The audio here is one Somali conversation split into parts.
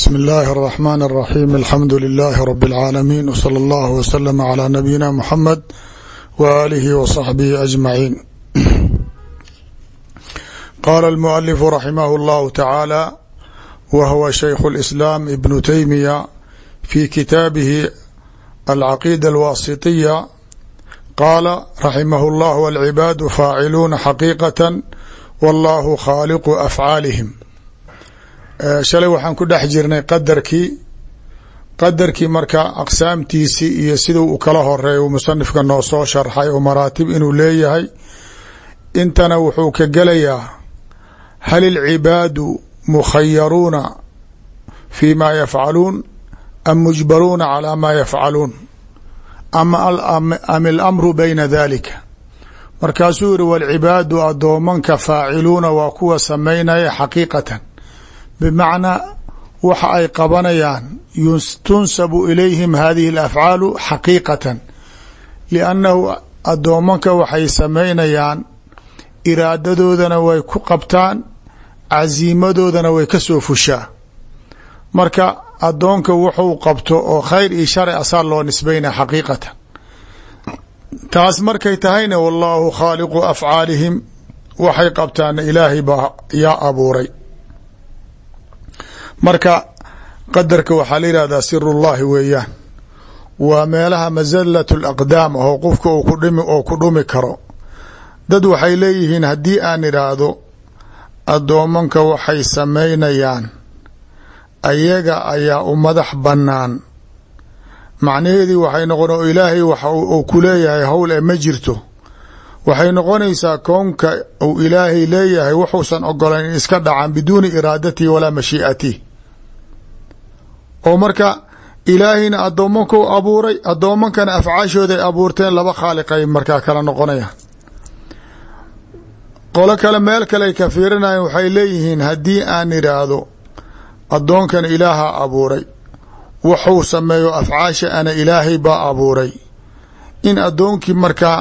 bsm اllahi الرحmn الرaxيm alxamdu لlh rb العaalamiin wslى اllah wslm عlى nabiyina mxamed w alihi وصaxbihi aجmaciin qala اlmualifu raximah اllahu tacaala wa huwa shaykhu اlislaam ibnu teymiya fi kitaabihi alcaqiida alwasitiya qaala raximah اllah alcibaadu faaciluuna xaqiiqata wallahu khaaliqu afcaalihim shalay waxaan ku dhex jirnay qadarkii qadarkii marka aqsaamtiisii iyo siduu u kala horreeya musanifka noo soo sharxay oo maraatib inuu leeyahay. Intana wuxuu ka gelayaa hal ilcibaadu mukhayaruuna fi ma yafcaluun am mujbaruuna calaa ma yafcaluun? Ama alamru bayna dalika markaasuu yihi walcibaadu adoomanka faaciluuna waa kuwa samaynaya xaqiiqatan bmacnaa waxa ay qabanayaan tunsabu ilayhim hadihi اlafcaalu xaqiiqatan liannahu adoomanka waxay samaynayaan iraadadoodana way ku qabtaan casiimadoodana way ka soo fushaa marka adoonka wuxuu qabto oo khayr iyo shari asaa loo nisbaynaya xaqiiqatan taas markay tahayna wallaahu khaaliqu afcaalihim waxay qabtaana ilaahay baa yaa abuuray marka qadarka waxaa la yihahdaa sirullahi weeyaan. Waa meelaha masalat alaqdaam oo qofka oo ku dhumi karo. Dad waxay leeyihiin haddii aan idhaahdo addoomanka waxay samaynayaan ayaga ayaa u madax bannaan. Macnaheedii waxay noqon oo ilaahay waxa uu ku leeyahay howl ee ma jirto. Waxay noqonaysaa kownka uu ilaahay leeyahay wuxuusan ogolayn in iska dhacaan biduuni iraadatihi walaa mashii'atihi oo marka ilaahayna addoomankau abuuray addoomankana afcaashooday abuurteen laba khaaliqay markaa kala noqonayaan. Qolo kale meel kale ka fiirinayan waxay leeyihiin haddii aan idhaahdo addoonkan ilaaha abuuray. Wuxuu sameeyo afcaasha ana ilaahay baa abuuray. In addoonkii markaa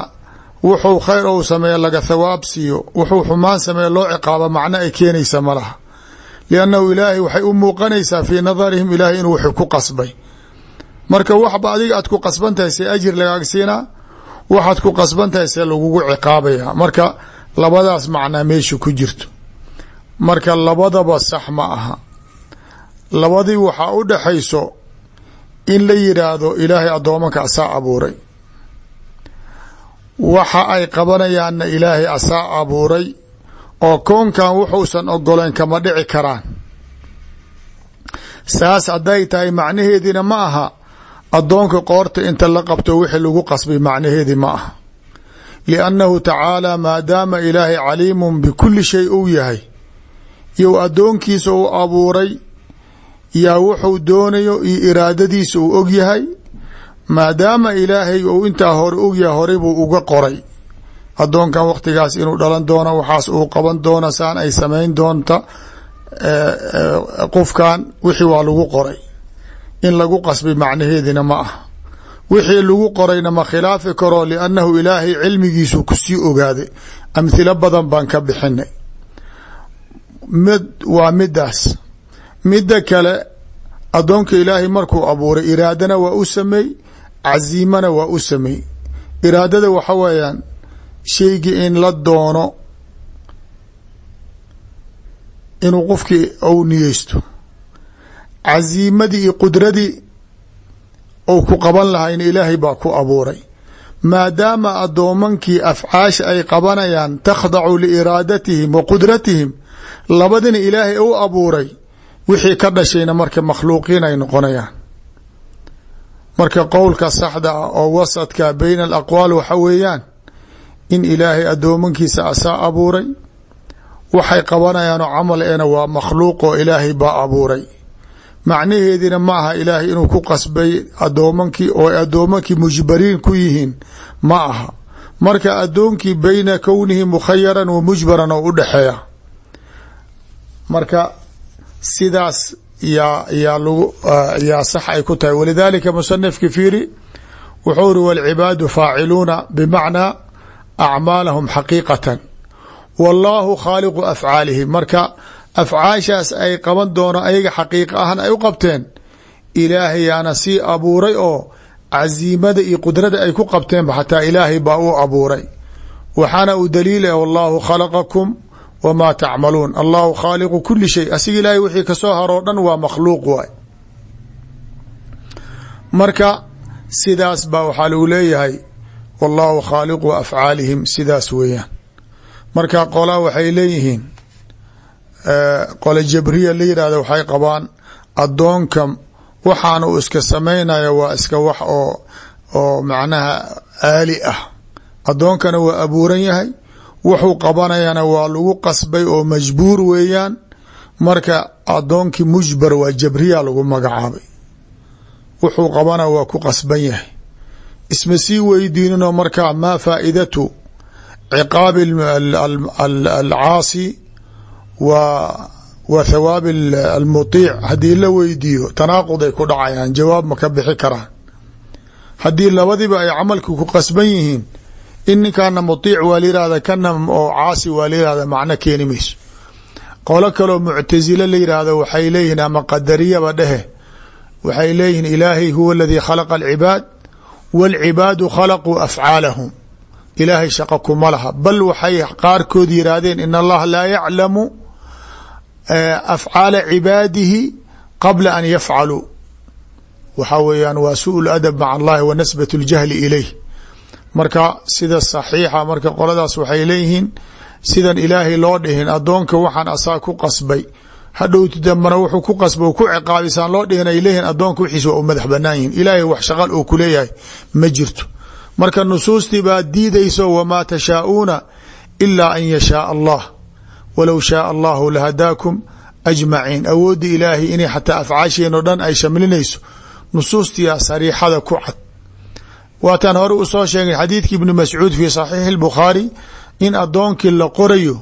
wuxuu khayr ou sameeya laga thawaab siiyo wuxuu xumaan sameeya loo ciqaabo macno ay keenaysa ma laha liannahu ilaahay waxay u muuqanaysaa fii nadarihim ilaahay inuu wixii ku qasbay marka waxba adiga aad ku qasban tahay see ajir lagaaga siinaa waxaad ku qasban tahay see lagugu ciqaabaya marka labadaas macnaa meesha ku jirto marka labadaba sax ma aha labadii waxaa u dhaxayso in la yidhaahdo ilaahay addoomanka asaa abuuray waxa ay qabanayaanna ilaahay asaa abuuray oo koonkan wuxuusan ogolayn kama dhici karaan. Saas hadday tahay macnaheediina ma aha. Addoonka qoorta inta la qabto wixii lagu qasbay macnaheedii ma aha. Liannahu tacaala maadaama ilaahay caliimun bikulli shay uu yahay. Iyo addoonkiisa uu abuuray yaa wuxuu doonayo iyo iraadadiisa uu og yahay maadaama ilaahay uu intaa hore ogyahay horey buu uga qoray addoonkan wakhtigaas inuu dhalan doono waxaas uu qaban doono saan ay samayn doonta qofkan wixii waa lagu qoray. In lagu qasbay macnaheedina ma ah wixii lagu qorayna ma khilaafi karo liannahu ilaahay cilmigiisu ku sii ogaaday amhilo badan baan ka bixinay. Mid waa midaas midda kale addoonka ilaahay markuu abuuray iraadana waa u sameey casiimana waa u sameey iraadada waxa weeyaan shaygii in la doono inuu qofkii ou niyeysto. Casiimadii iyo qudradii ou ku qaban lahayna ilaahay baa ku abuuray. Maadaama addoomankii afcaasha ay qabanayaan takhdacu liiraadatihim wa qudratihim labadina ilaahay u abuuray wixii ka dhashayna marka makhluuqiin ay noqonayaan. Marka qowlka saxda ah oo wasadka bayna alaqwaal waxa weeyaan in ilaahay addoomankiisa asaa abuuray. Waxay qabanayaanoo camal eena waa makhluuq oo ilaahay baa abuuray. Macnaheediina ma aha ilaahay inuu ku qasbay addoomankii oo addoomankii mujbariin ku yihiin. Ma aha. Marka addoonkii bayna kownihi mukhayaran wa mujbaran oo u dhexeeya. Marka sidaas yaa yaa lagu yaa sax ay ku tahay. Walidaalika musanifki fiiri wuxuu ri walcibaadu faaciluuna bimacnaa acmaalahum xaqiiqatan wallaahu khaaliqu afcaalihim marka afcaashaas ay qaban doono ayaga xaqiiqa ahan ay u qabteen ilaahayaana sii abuuray oo casiimada iyo qudrada ay ku qabteenba xataa ilaahay baa u abuuray waxaana uu daliila wallahu khalaqakum wamaa tacmaluun allahu khaaliqu kuli shay asiga ilaahay wixii ka soo haroo dhan waa makhluuq waay marka sidaas baa waxaa lagu leeyahay wallahu khaaliqu afcaalihim sidaas weeyaan. Marka qolaa waxay leeyihiin qole jabriya la yihahda waxay qabaan addoonka waxaana uu iska samaynaya waa iska wax oo oo macnaha aali ah. Addoonkana waa abuuran yahay wuxuu qabanayana waa lagu qasbay oo majbuur weeyaan. Marka addoonkii mujbar waa jabriya lagu magacaabay. Wuxuu qabana waa ku qasban yahay isma sii weydiininoo markaa maa faaidatu ciqaabi alcaasi wa wa thawaabi almuطiic haddii la weydiiyo tanaaqud ay ku dhacayaan jawaab ma ka bixi karaan. Haddii labadiba ay camalki ku qasban yihiin in ninkaana muطiic waa layihahda kana oo caasi waa layihahda macno keeni mayso. Qolo kaloo muctasile la yihahdo waxay leeyihiin ama qadariyaba dhehe waxay leeyihiin ilaahay huwa aladii khalaqa alcibaad wاlcibaadu khalaquu afcaalahum ilaahay shaqa kuma laha bal waxay qaarkood yihaahdeen in allaha laa yaclamu afcaala cibaadihi qabla an yafcaluu waxaa weeyaan waa suu ladab maca allahi wa nasbat اljahli ilayh marka sida saxiixa marka qoladaas waxay leeyihiin sidan ilaahay loo dhihin adoonka waxaan asaa ku qasbay hadhowti dambana wuxuu ku qasba ku ciqaabisaan loo dhihin ay leeyihiin adoonka wixiis madax banaan ilaahay wax shaqal uu kuleeyahay ma jirto. Marka nusuustii baa diidayso wamaa tashaauuna ilaa an yashaaa allah. Walow shaaa allahu lahadaakum ajmaciin. Awoodda ilaahay inay xataa afcaasheen o dhan ay shamlinayso nusuustia sariixada ku cad. Waataan hore u soo sheegay xadiidki ibni mascuud fi saxiixi اlbukhaari in adoonkii la qorayo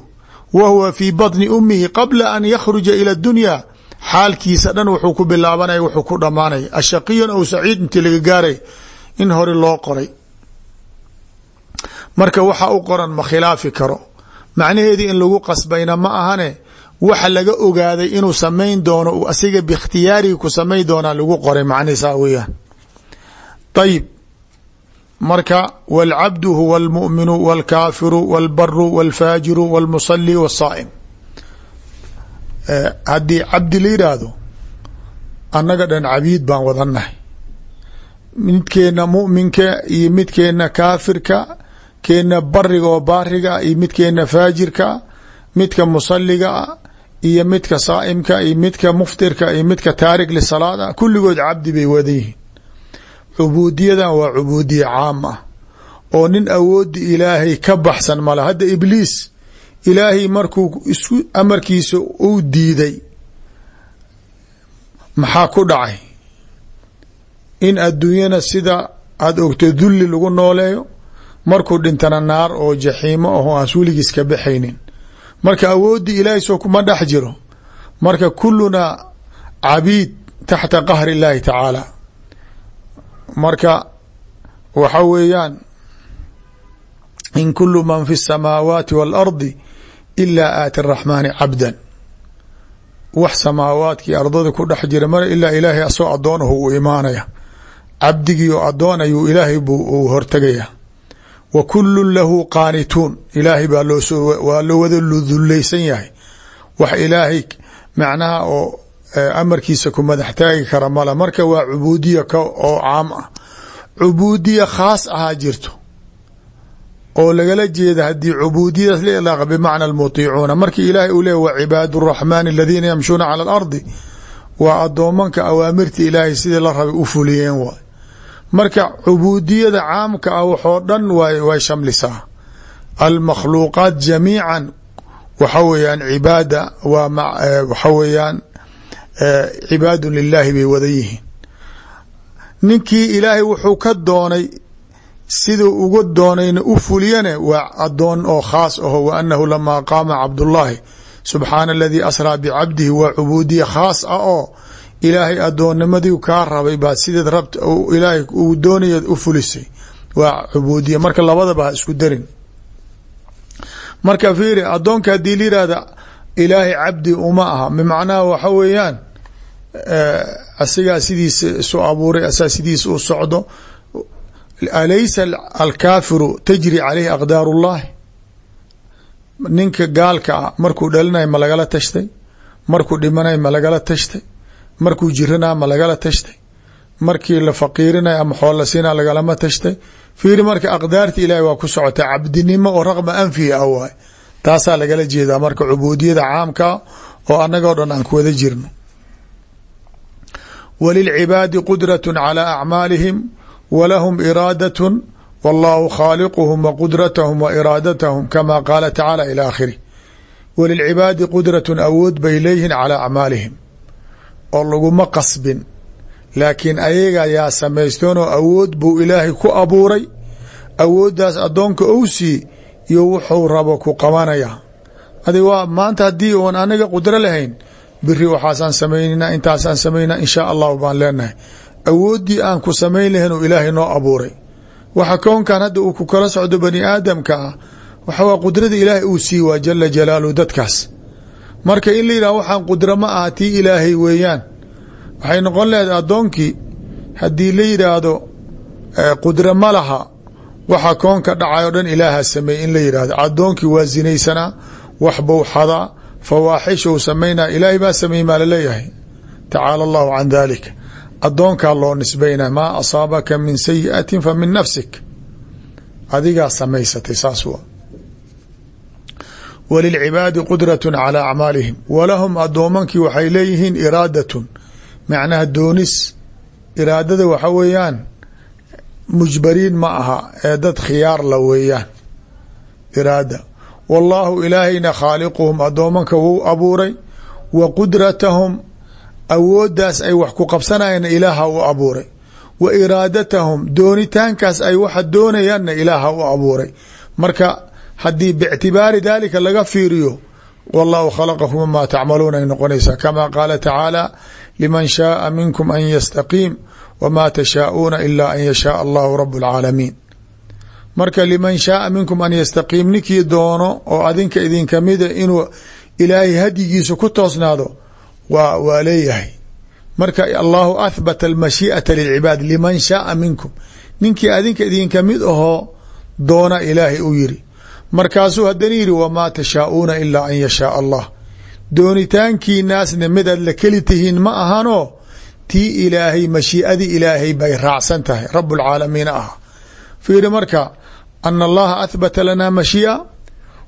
wa huwa fii baطni umihi qabla an yakhruja ila اdunya xaalkiisa dhan wuxuu ku bilaabanaya wuxuu ku dhamaanaya ashaqiyan ou saciid intii laga gaaray in hore loo qoray marka waxa u qoran ma khilaafi karo macnaheedii in lagu qasbayna ma ahane waxa laga ogaaday inuu samayn doono asiga biikhtiyaarihi ku samayn doonaa lagu qoray macnihiisaa weyaan ayib marka wاlcabdu huwa اlmuؤminu wاlkaafiru wاlbaru wاlfaajiru wاlmusali wالsaa'im haddii cabdi la yidhaahdo annaga dhan cabiid baan wadannahay midkeena muminka iyo midkeena kaafirka keena bariga oo baariga iyo midkeena faajirka midka musaliga iyo midka saa'imka iyo midka muftirka iyo midka taarik lisalaada kulligood cabdi bay wadan yihiin cubuudiyadan waa cubuudiya caam ah. Oo nin awoodi ilaahay ka baxsan mala. Hadda ibliis ilaahay markuu isku amarkiisa uu diiday maxaa ku dhacay? In adduunyana sida aada ogto dulli lagu nooleeyo markuu dhintana naar oo jaxiimo aho aan weligiis ka baxaynin. Marka awoodii ilaahay soo kuma dhex jiro. Marka kuluna cabiid taxta qahri اllahi tacaala marka waxa weeyaan in kulu man fi الsamaawaati wاlardi ilaa aati الraxmaani cabdan wax samaawaadkii ardada ku dhex jira mar ilaa ilaahay asoo addoonahu uu imaanaya cabdigii oo addoon ayuu ilaahay buu hortegaya wa kulun lahu qaanituun ilaahay baa loosoo waa loo wada dullaysan yahay wax ilaahay macnaha oo amarkiisa ku madax taagi kara mala. Marka waa cubuudiya oo caam ah. Cubuudiya khaas ahaa jirto. Oo lagala jeeda haddii cubuudiyadaas la ilaaqa bimacna almutiicuuna. Markii ilaahay uu leey wa cibaadu araxmaani aladiina yamshuuna cala alardi. Waa addoomanka awaamirta ilaahay sidii la rabay u fuliyeen waay marka cubuudiyada caamka ah waxoo dhan way shamlisaa. Almakhluuqaat jamiica waxa weeyaan cibaada waa waxa weeyaan cibaadun lilaahi bay wada yihiin. Ninkii ilaahay wuxuu ka doonay siduu uga doonayna u fuliyane waa adoon oo khaas aho wa anahu lamaa qaama cabdullaahi subxaana aladii asraa bicabdihi waa cubuudiya khaas ah oo ilaahay adoonnimadii kaa rabay baa sideed rabt ilaahay uu doonaya u fulisay waa cubuudiya. Marka labadaba isku darin. Marka fiiri adoonka haddii la ilaahay cabdi uma aha bimacnaha waxa weeyaan asigaa sidiisa isu abuuray asaa sidiisa u socdo. Alaysa alkaafiru tajri caleyhi aqdaar ullahi ninka gaalka ah markuu dhalinayo ma lagala tashtay? Markuu dhimanayo ma tashtay? Markuu jiranaa ma lagala tashtay? Markii la faqiirinayo ama xool la siina lagalama tashtay? Fiiri marka aqdaarta ilahi waa ku socota cabdinimo oo raqma anfihi ah waay taasaa lagala jeedaa marka cubuudiyada caamkaa oo annagoo dhan aan ku wada jirno walilcibaadi qudrat calى acmaalihim walahum iraadat wallahu khaaliquhum wa qudratahum wa iraadatahum kama qaala tacaala ilى aakhirih walilcibaadi qudratun awood bay leeyihiin calaa acmaalihim oo laguma qasbin laakiin ayaga yaa samaystoonoo awood buu ilaahay ku abuuray awooddaas addoonka ou sii iyo wuxuu rabo ku qabanaya adi waa maanta haddii oon anaga qudro lahayn biri waxaasaan samaynayna intaasaan samaynaa inshaa allahu baan leenahay. Awooddii aan ku samayn lahayn oo ilaahay noo abuuray. Waxa kownkan hadda uu ku kala socdo bani aadamka ah waxa waa qudrada ilaahay uu sii waa jala jalaaluhu dadkaas. Marka in la yidhah waxaan qudro ma ilaahay weeyaan. Waxay noqon lahayd addoonkii haddii la yidhaahdo ma laha. Waxa koonka dhacay o dhan ilaaha sameeyey in la waa sinaysanaa wax buu xadaa fawaaxishou samaynaa ilaahay baa sameeyey maa la leeyahay tacaala allahu can dalika addoonkaa loo nisbaynaa maa asaabaka min sayi'atin fa min nafsik. Adigaa samaysatay saas wa walilcibaadi qudratun calaa acmaalihim. Walahum addoomankii waxay leeyihiin iraadatun. Macnaha doonis iraadada waxa weeyaan mujbariin ma aha ee dad khiyaar la weeyaan. Iraada wallaahu ilaahayna khaaliquhum addoomanka wuu abuuray wa qudratahum awooddaas ay wax ku qabsanayana ilaaha u abuuray wa iraadatahum doonitaankaas ay waxa doonayaanna ilaaha u abuuray. Marka haddii bictibaari dalika laga fiiriyo wallahu khalaqakum wamaa tacmaluuna ay noqonaysaa. Kama qaala tacaala liman shaaa minkum an yastaqiim wma tashaauuna ila an yashaaa allahu rab اlcaalamiin marka liman shaaa minkum an yastaqiim ninkii doono oo adinka idinka mida inuu ilaahay hadyigiisa ku toosnaado waa waa leeyahay. Marka allahu ahbata almashii'ata lilcibaad liman shaaa minkum ninkii adinka idinka mid ahoo doona ilaahay u yiri markaasuu haddana yidhi wamaa tashaauuna ilaa an yashaaa allah. Doonitaankiinaasna midaad la keli tihiin ma ahanoo tii ilaahay mashii'adii ilaahay bay raacsan tahay rab اlcaalamiin ah fiiri marka ana allaha ahbata lana mashii'a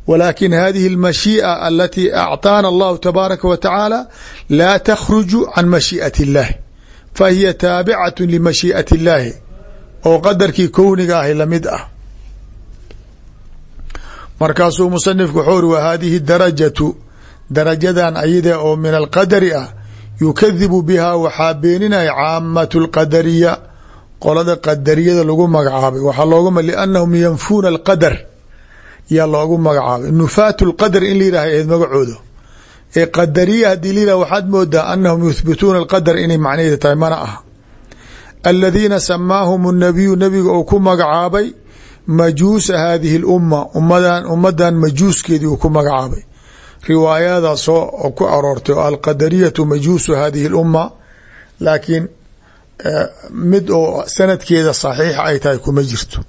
walakin hadihi اlmashii'a alatii acطaana allahu tabaaraka wa tacaala laa takhruju can mashii'ati اllahi fahiya taabicaة limashii'ati اllahi oo qadarkii kowniga ahi lamid ah markaasuu musanifku wuxuu uri wa hadihi darajatu darajadan ayada oo min alqadari ah yukadibu biha waxaa beeninaya caamatu lqadariya qolada qadariyada lagu magacaabay. Waxaa looga liannahum yanfuuna alqadar. Yaa loogu magacaabay. Nufaatu lqadar in la yidhah ahayd magacooda. Ee qadariya haddii la yidhah waxaad moodaa anahum yuthbituuna alqadar inay macnaheeda tahay mana aha. Aladiina samaahum nabiyu nabiga uu ku magacaabay majuusa hadihi lumma ummadan ummadan majuuskeedii uu ku magacaabay. Riwaayadaas oo ku aroortay oo alqadariyatu majuusu hadihi اlumma laakiin mid oo sanadkeeda saxiixa ay tahay kuma jirto.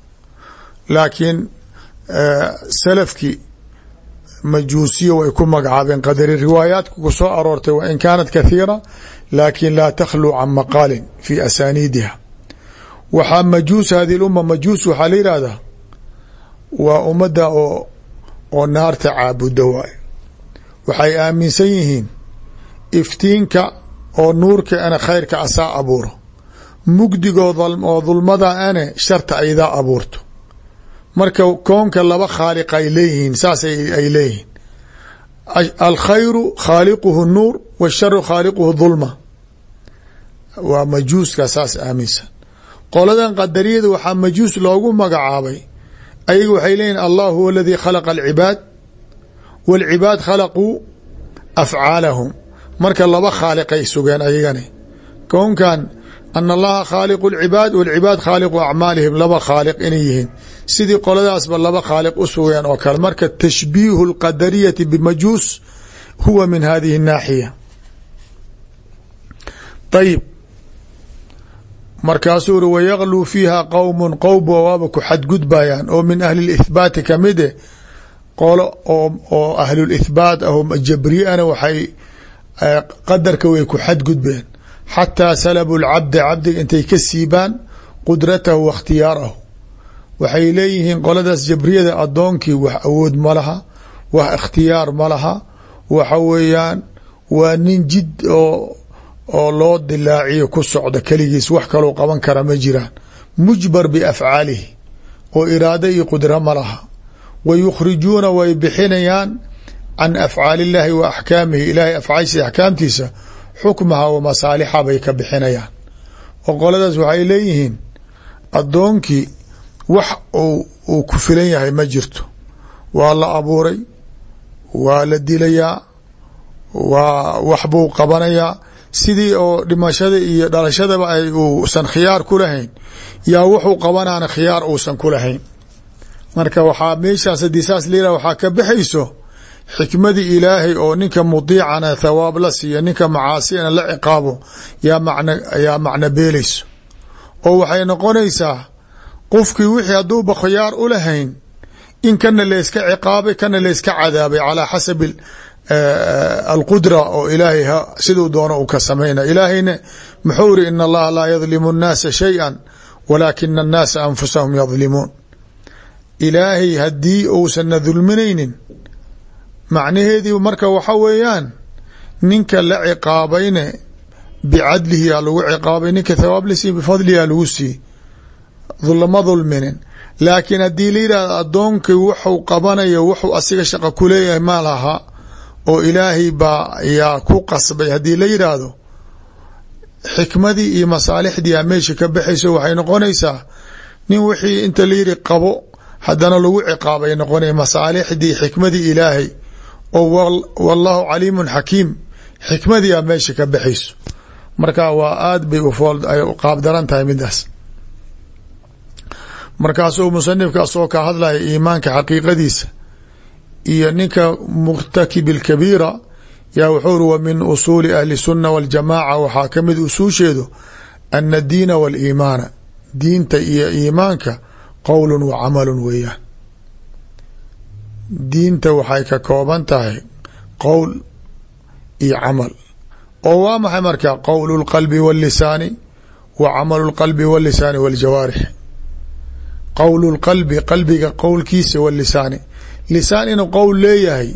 Laakiin salafkii majuusiya way ku magacaabeen qadari riwaayaadka ku soo aroortay wain kaanat kathiira laakin laa takhluu can maqaalin fi asaaniidiha. Waxaa majuus hadihi lumma majuus waxaa la yihahdaa waa ummadda oo oo naarta caabuda waay waxay aaminsan yihiin iftiinka oo nuurka ane khayrka asaa abuuro mugdigoo oo dulmada ane sharta aydaa abuurto. Marka koonka laba khaaliq ay leeyihiin saas ay leeyihiin. Alkhayru khaaliquhu nuur washaru khaaliquhu dulma. Waa majuuska saas aaminsan. Qoladan qadariyada waxaa majuus loogu magacaabay. Ayaga waxay leeyihiin allah huwa aladii khalaqa alcibaad wاlcibaad khalaquu afcaalahum marka laba khaaliqay sugeen ayagani. Kownkan an allaha khaaliqu lcibaad walcibaad khaaliqu acmaalihim laba khaaliq inay yihiin. Sidii qoladaasba laba khaaliq u sugeen oo kale. Marka tashbiihu lqadariyati bimajuus huwa min hadihi الnaaxiya ayib markaasuu uri wayagluu fiiha qowm qowba waaba ku xadgudbayaan oo min ahli lihbaati kamide eh. qolo oo ahlulihbaat ah oo jabriana waxay eh, qadarka way ku xadgudbeen xataa salabu lcabda cabdiga intay ka siibaan qudratahu wa ikhtiyaarahu waxay leeyihiin qoladaas jabriyada adoonkii wax awood ma laha wax ikhtiyaar ma laha waxa weeyaan waa nin jid oo oo loo dilaaciyo ku socda keligiis wax kaloo qaban kara ma jiraan mujbar biafcaalihi oo iraado iyo qudra ma laha wa yukhrijuuna way bixinayaan can afcaali illaahi wa axkaamihi ilaahay afcaashiisa axkaamtiisa xukmaha wa masaalixa bay ka bixinayaan. Oo qoladaas waxay leeyihiin addoonkii wax uu ku filan yahay ma jirto. Waa la abuuray waa la dilayaa waa wax buu qabanayaa. Sidii oo dhimashada iyo dhalashadaba ay uusan khiyaar ku lahayn yaa wuxuu qabanaana khiyaar uusan ku lahayn. Marka waxaa meeshaas haddii saas la yihah waxaa ka baxayso xikmadii ilaahay oo ninka mudiicana thawaab la siiya ninka macaasina la ciqaabo yaa macno beelayso. Oo waxay noqonaysaa qofkii wixii hadduuba khiyaar u lahayn in kana layska ciqaabay kana layska cadaabay calaa xasabi alqudra oo ilaahay siduu doono uu ka samayna. Ilaahayna muxuu iri in allaha laa yadlimu اnnaasa shayئa walaakina annaasa anfusahum yadlimuun ilaahay haddii uusanna dulminaynin macnaheedii marka waxa weeyaan ninka la ciqaabayne bicadlihi yaa lagu ciqaabay ninka thawaab la siiy bifadlihi lagu sii lama dulminin. Laakiin haddii la yidhahdo addoonkii wuxuu qabanayo wuxuu asiga shaqo kuleeyahay ma laha oo ilaahay baa yaa ku qasbay. Haddii la yidhaahdo xikmadii iyo masaalixdii a meesha ka baxayso waxay noqonaysaa nin wixii inta la yidhi qabo haddana lagu ciqaabay noqonay masaalixdii xikmadii ilaahay oo wallahu caliimun xakiim xikmadii a meesha ka baxayso marka waa aad bay ay qaabdaran tahay midaas markaasuu musanifka asoo ka hadlaya iimaanka xaqiiqadiisa iyo ninka murtakib اlkabiira yaa wuxuu uri wa min usuuli ahli الsuna waاljamaaca waxaa ka mid usuusheedu ana diina wاliimaana diinta iyo iimaanka qowlu wa camalu weeyaan diinta waxay ka kooban tahay qowl iyo camal oo waa maxay marka qowl اlqalbi wاllisaani wa camalu اlqalbi wاllisaani wاljawaarix qowl اlqalbi qalbiga qowlkiisa wاlisaani lisaan inuu qowl leeyahay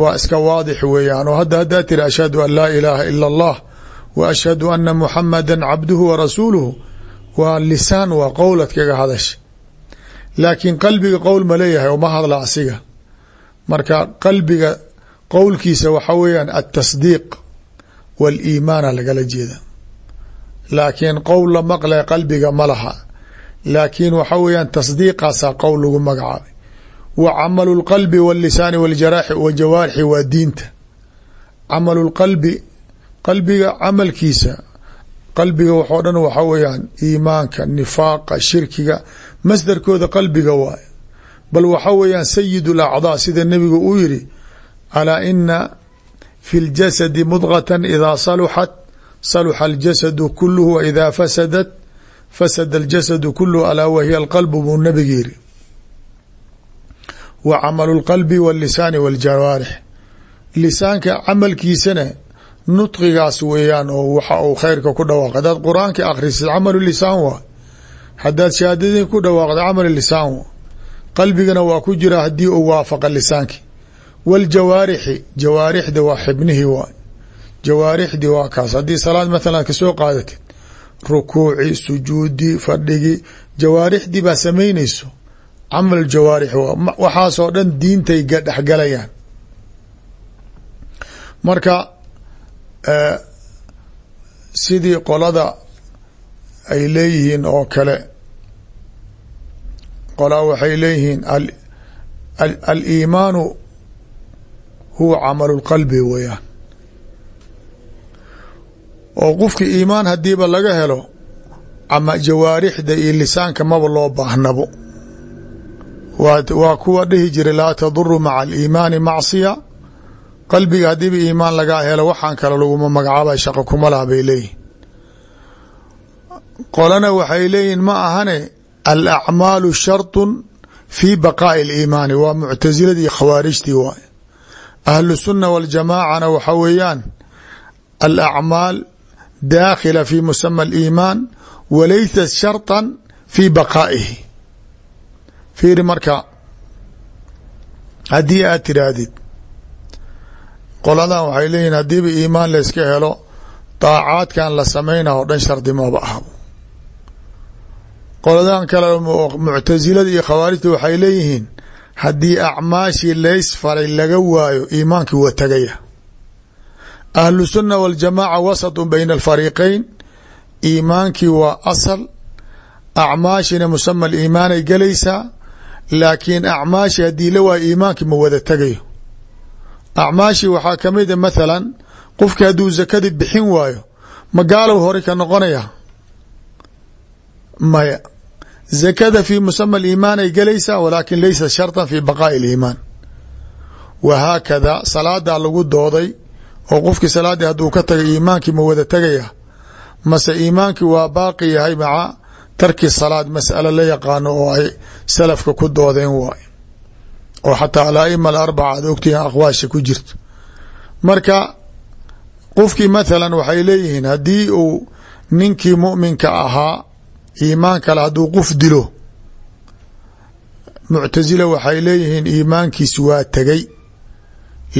waa iska waadix weeyaan oo hadda haddaa tiri ashhadu an laa ilaaha ila اllah wa ashhadu ana muxamada cabduhu wa rasuuluhu waa lisaan waa qowlad kaga hadasha laakiin qalbiga qowl ma leeyahay oo ma hadla asiga. Marka qalbiga qowlkiisa waxa weeyaan altasdiiq waliimaana lagala jeeda. Laakiin qowl la maqlay qalbiga ma laha. Laakiin waxa weeyaan tasdiiqaasaa qowl lagu magacaabay. Wa camalu lqalbi wاllisaani wاljaraaxi wajawaarixi wa diinta. Camalu lqalbi qalbiga camalkiisa qalbiga waxoo dhan waxa weyaan iimaanka nifaaqa shirkiga masdarkooda qalbiga waay bal waxa weyaan sayid lacdaa sida nebigu uu yiri alaa ina fi ljasadi mudqatan idaa saluxat saluxa aljasadu kuluhu waidaa fasadat fasada aljasadu kuluhu alaa wahiya alqalbu buu nabigu yiri wa camalu lqalbi walisaani waljawaarix lisaanka camalkiisana nudqigaas weeyaan oo waxa uu khayrka ku dhawaaq hadaad qur'aanka akhrisid camalu lisaan waa. Hadaad shahaadadii ku dhawaaqda camal lisaan qalbigana waa ku jira haddii uu waafaqa lisaanki wاljawaarixi jawaarixda waa xibnihii waay jawaarixdii waa kaas. Haddii salaad mathalan ka soo qaadatid rukuuci sujuudi fadhigi jawaarixdii baa samaynayso. Camal jawaarix waxaasoo dhan diintay dhexgalayaan. Marka sidii qolada ay leeyihiin oo kale. Qolaa waxay leeyihiin aliimaanu huwa camalu lqalbi weeyaan oo qofki iimaan hadiiba laga helo ama jawaarixda iyo lisaanka maba loo baahnabo waa kuwa dhihi jiray laa taduru maca aliimaani macsiya qalbiga haddiiba iimaan lagaa helo waxaan kale laguma magacaabay shaqo kuma laha bay leeyihin qolana waxay leeyihin ma ahane alacmaalu sharطu fi baqaa'i اliimaani waa muctasiladii iyo khawaarijtii waay ahlu sunna waljamaacana waxa weeyaan alacmaal daakhila fi musama aliimaan walaysat sharطa fi baqaa'ihi fiiri marka haddii aad tiraahdid qoladan waxay leeyihiin haddiiba iimaan layska helo daacaadkan la samayna oo dhan shardi maba aha. Qoladan kale muctasilada iyo khawaarijta waxay leeyihiin haddii acmaashii laysfaray laga waayo iimaankii waa tegaya ahlu sunna waljamaaca wasatu bayna alfariiqeyn iimaankii waa asal acmaashina musama aliimaanay gelaysaa laakiin acmaashii haddii la waayo iimaankii ma wada tegayo acmaashii waxaa ka mid a mathalan qofkii hadduu zakadii bixin waayo ma gaalow hore ka noqonaya? Maya. Zakada fi musama aliimaan ay gelaysaa walaakin laysa sharطa fi baqaa'i اliimaan wahaakada salaadaa lagu dooday oo qofkii salaaddii hadduu ka tagay iimaankii ma wada tegaya mase iimaankii waa baaqi yahay maca tarki salaad mas'alo la yaqaano oo ay salafka ku doodeen waay oo xataa alaima alarbaca aad ogtihiin aqwaasha ku jirto marka qofkii mathalan waxay leeyihiin haddii uu ninkii mu'minka ahaa iimaan kale hadduu qof dilo muctasila waxay leeyihiin iimaankiis waa tegay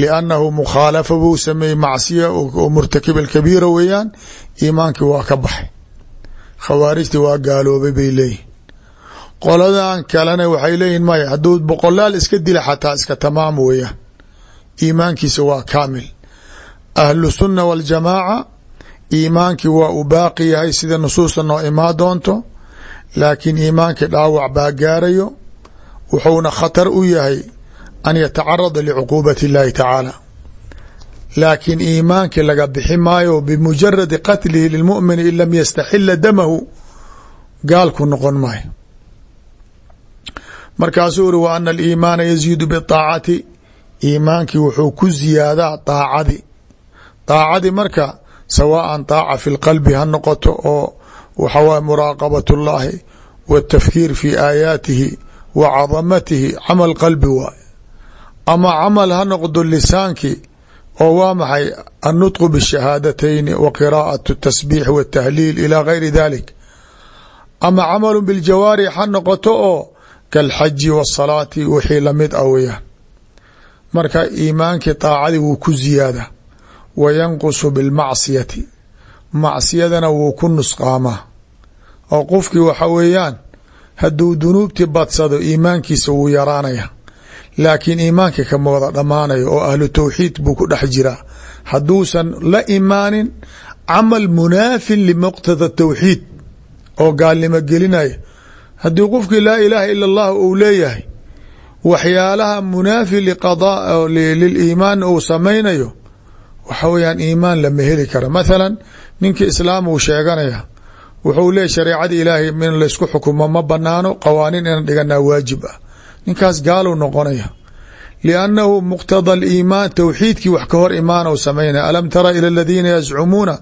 liannahu mukhaalafa buu sameeyey macsiya oo murtakib alkabiira weeyaan iimaankii waa ka baxay. Khawaarijtii waa gaaloobay bay leeyihiin qoladan kalena waxay leeyihiin maya hadduu boqolaal iska dila xataa iska tamaam weeyaan. Iimaankiisa waa kaamil. Ahlu sunna waljamaaca iimaankii waa u baaqi yahay sida nusuusta noo imaa doonto laakiin iimaankii dhaawac baa gaarayo wuxuuna khatar u yahay an yatacarada licuquubati اllahi tacaala. Laakiin iimaankii laga bixi maayo bimujaradi qatlihi lilmumini in lam yastaxila damahu gaalku noqon maayo markaasuu uri wa ana aliimaana yaziidu biطaacati iimaankii wuxuu ku ziyaadaa daacadi daacadii marka sawaan daaca fi lqalbi ha noqoto oo waxa waye muraaqabat اllahi wاtafkiir fi aayaatihi wa cadamatihi camal qalbi waay ama camal ha noqdo lisaankii oo waa maxay annutqu bاshahaadateyn wa qiraa'aة الtasbiix w الtahliil ilى gayri dalik ama camalu biljawaarix ha noqoto oo kalxaji wasalaati wixii la mid a ah weyaan marka iimaankii daacadii wuu ku ziyaada wa yanqusu bilmacsiyati. Macsiyadana wuu ku nusqaamaa. Oo qofkii waxa weeyaan hadduu dunuubtii badsado iimaankiisa wuu yaraanaya. Laakiin iimaankii kama wada dhammaanayo oo ahlu tawxiid buu ku dhex jiraa. Hadduusan la imaanin camal munaafin limuqtada tawxiid oo gaalnimo gelinaya haddii qofkii laa ilaaha ila allah uu leeyahay waxyaalaha munaafi liliimaan uu samaynayo waxa weyaan iimaan lama heli kara mathalan ninkii islaam uu sheeganaya wuxuu leeyahy shareecada ilaahay min laysku xukumo ma banaano qawaaniin inaan dhiganaa waajib ah. Ninkaas gaaluu noqonaya liannahu muqtada aliimaan towxiidkii wax ka hor imaana samaynaya alam tara ila aladiina yazcumuuna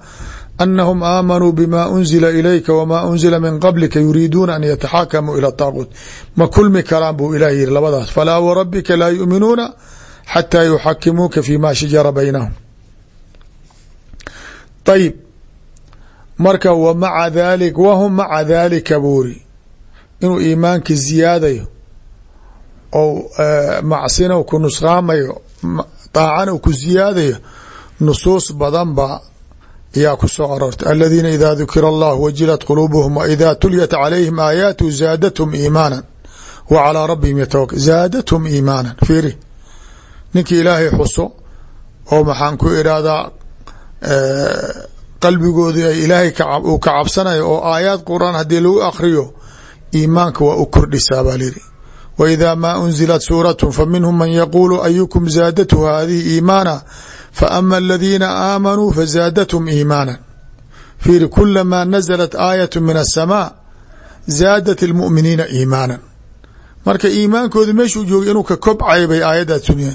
anahum aamanuu bima unzila ilayka wma unzila min qablika yuriiduuna an yataxakamuu ila taaquut ma kulmi karaan buu ilah yihi labadaas falaa warabbika laa yuminuuna xataa yuxakimuuka fi ma shajara baynahum ayib marka w maca dali wahum maca daalika buuri inuu iimaankii ziyaadayo ou macsina ku nusqaamayo daacana ku ziyaadayo nusuus badan ba ayaa ku soo aroortay aladiina ida dukira allah wajilat quluubuhum waida tuliyat calayhim aayaatu zaadathum iimaana wa calaa rabbihim yatawakal zaadathum iimaana fiiri. Ninkii ilaahay xuso oo maxaan ku irahdaa qalbigoodi ay ilaahay uu ka cabsanayo oo aayaad quraan haddii lagu akriyo iimaanka waa u kordhisaa baa lihi wa idaa maa unzilat suuratu faminhum man yaquulu ayukum zaadathu hadihi iimaana faama aladiina aamanuu fazaadathum iimaana fiiri kulamaa nazalat aayatu min asamaa zaadat ilmu'miniina iimaanan marka iimaankooda meeshuu joogay inuu ka kobcay bay aayaddaa tuniya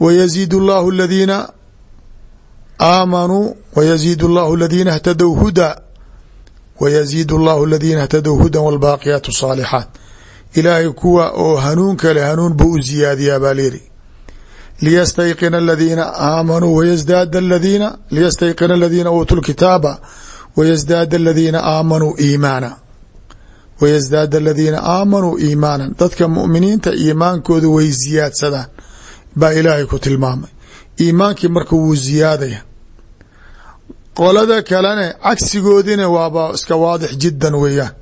wayaziid اllahu aladiina aamanuu wayaziid اllahu aladiina اhtadow hudaa wayaziid اllahu aladiina اhtadow hudan wاlbaaqiyaat الصaalixaat ilaahay kuwa oo hanuun kale hanuun buu u ziyaadiyaa baa lyidhi liyastayqina aladiina aamanuu wayasdaada aladiina liyastayqina aladiina uutuu lkitaaba wayasdaada aladiina aamanuu iimaana wayasdaada aladiina aamanuu iimaanan dadka mu'miniinta iimaankooda way ziyaadsadaan baa ilaahay ku tilmaamay iimaankii marka wuu ziyaadaya qolada kalene cagsigoodina waaba iska waadix jiddan weeyaan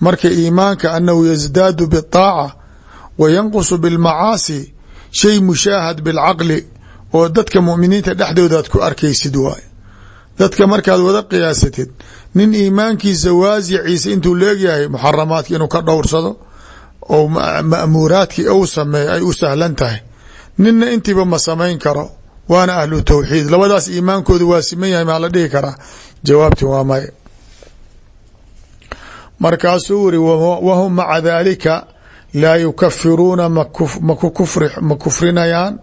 marka iimaanka anahu yasdaadu biطaaca wa yanqusu bilmacaasi shay mushaahad bilcaqli oo dadka muminiinta dhexdoodaad ku arkaysid waay. Dadka markaad wada qiyaasatid nin iimaankiisa waasiciisa intuu leegyahay muxaramaadka inuu ka dhowrsado oo ma'muuraadkii ou sameeyo ay u sahlan tahay. Ninna intiiba ma samayn karo waana ahlu tawxiid. Labadaas iimaankooda waa siman yahay maa la dhihi karaa jawaabti waa maya markaasuu iri wahum maca daalika laa yukafiruuna ma kufrinayaan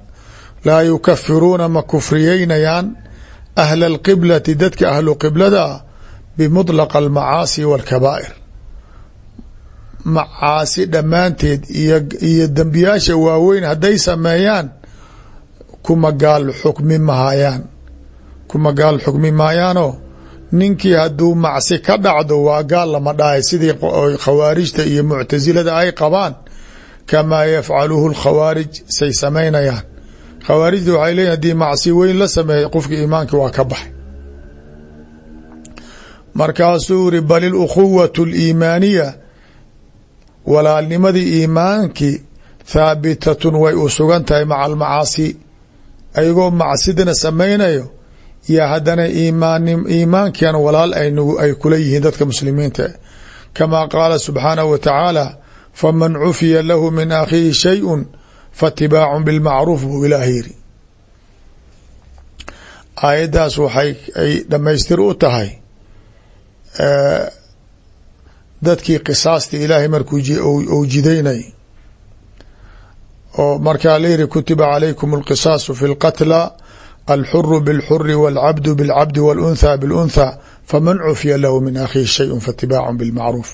laa yukafiruuna ma kufriyeynayaan ahla alqiblati dadka ahlu qiblada bimudlaqa almacaasi walkabaa'ir macaasi dhammaanteed iyo dembiyaasha waaweyn hadday sameeyaan kuma gaal xukmi mahayaan kuma gaal xukmi maayaanoo ninkii hadduu macsi ka dhacdo waa gaal lama dhahay. Sidii khawaarijta iyo muctasilada ay qabaan kamaa yafcaluhu lkhawaarij say samaynayaan. Khawaarijta waxay leeyihiin haddii macsi weyn la sameeyay qofka iimaankii waa ka baxay. Markaasuu iri bal ilukhuwatu aliimaaniya walaalnimadii iimaankii thaabitatun way u sugan tahay maca almacaasi. Ayagoo macsidana samaynayo yo haddana iimaankian walaal ay kula yihiin dadka muslimiinta. Kamaa qaala subxaanahu wa tacaala faman cufiya lahu min akhiihi shayءu faatibaacu bilmacruuf buu ilaah yiri aayaddaas waxay ay dhammaystir u tahay dadkii qisaasta ilaahay markuu ou jidaynay. Oo markaa layiri kutiba calaykum alqisaasu fi lqatla alxuru bاlxuri wاlcabdu bاlcabdi wاlأuntha bاlأuntha faman cufiya lahu min akhiihi shayءu faatibaacu bilmacruuf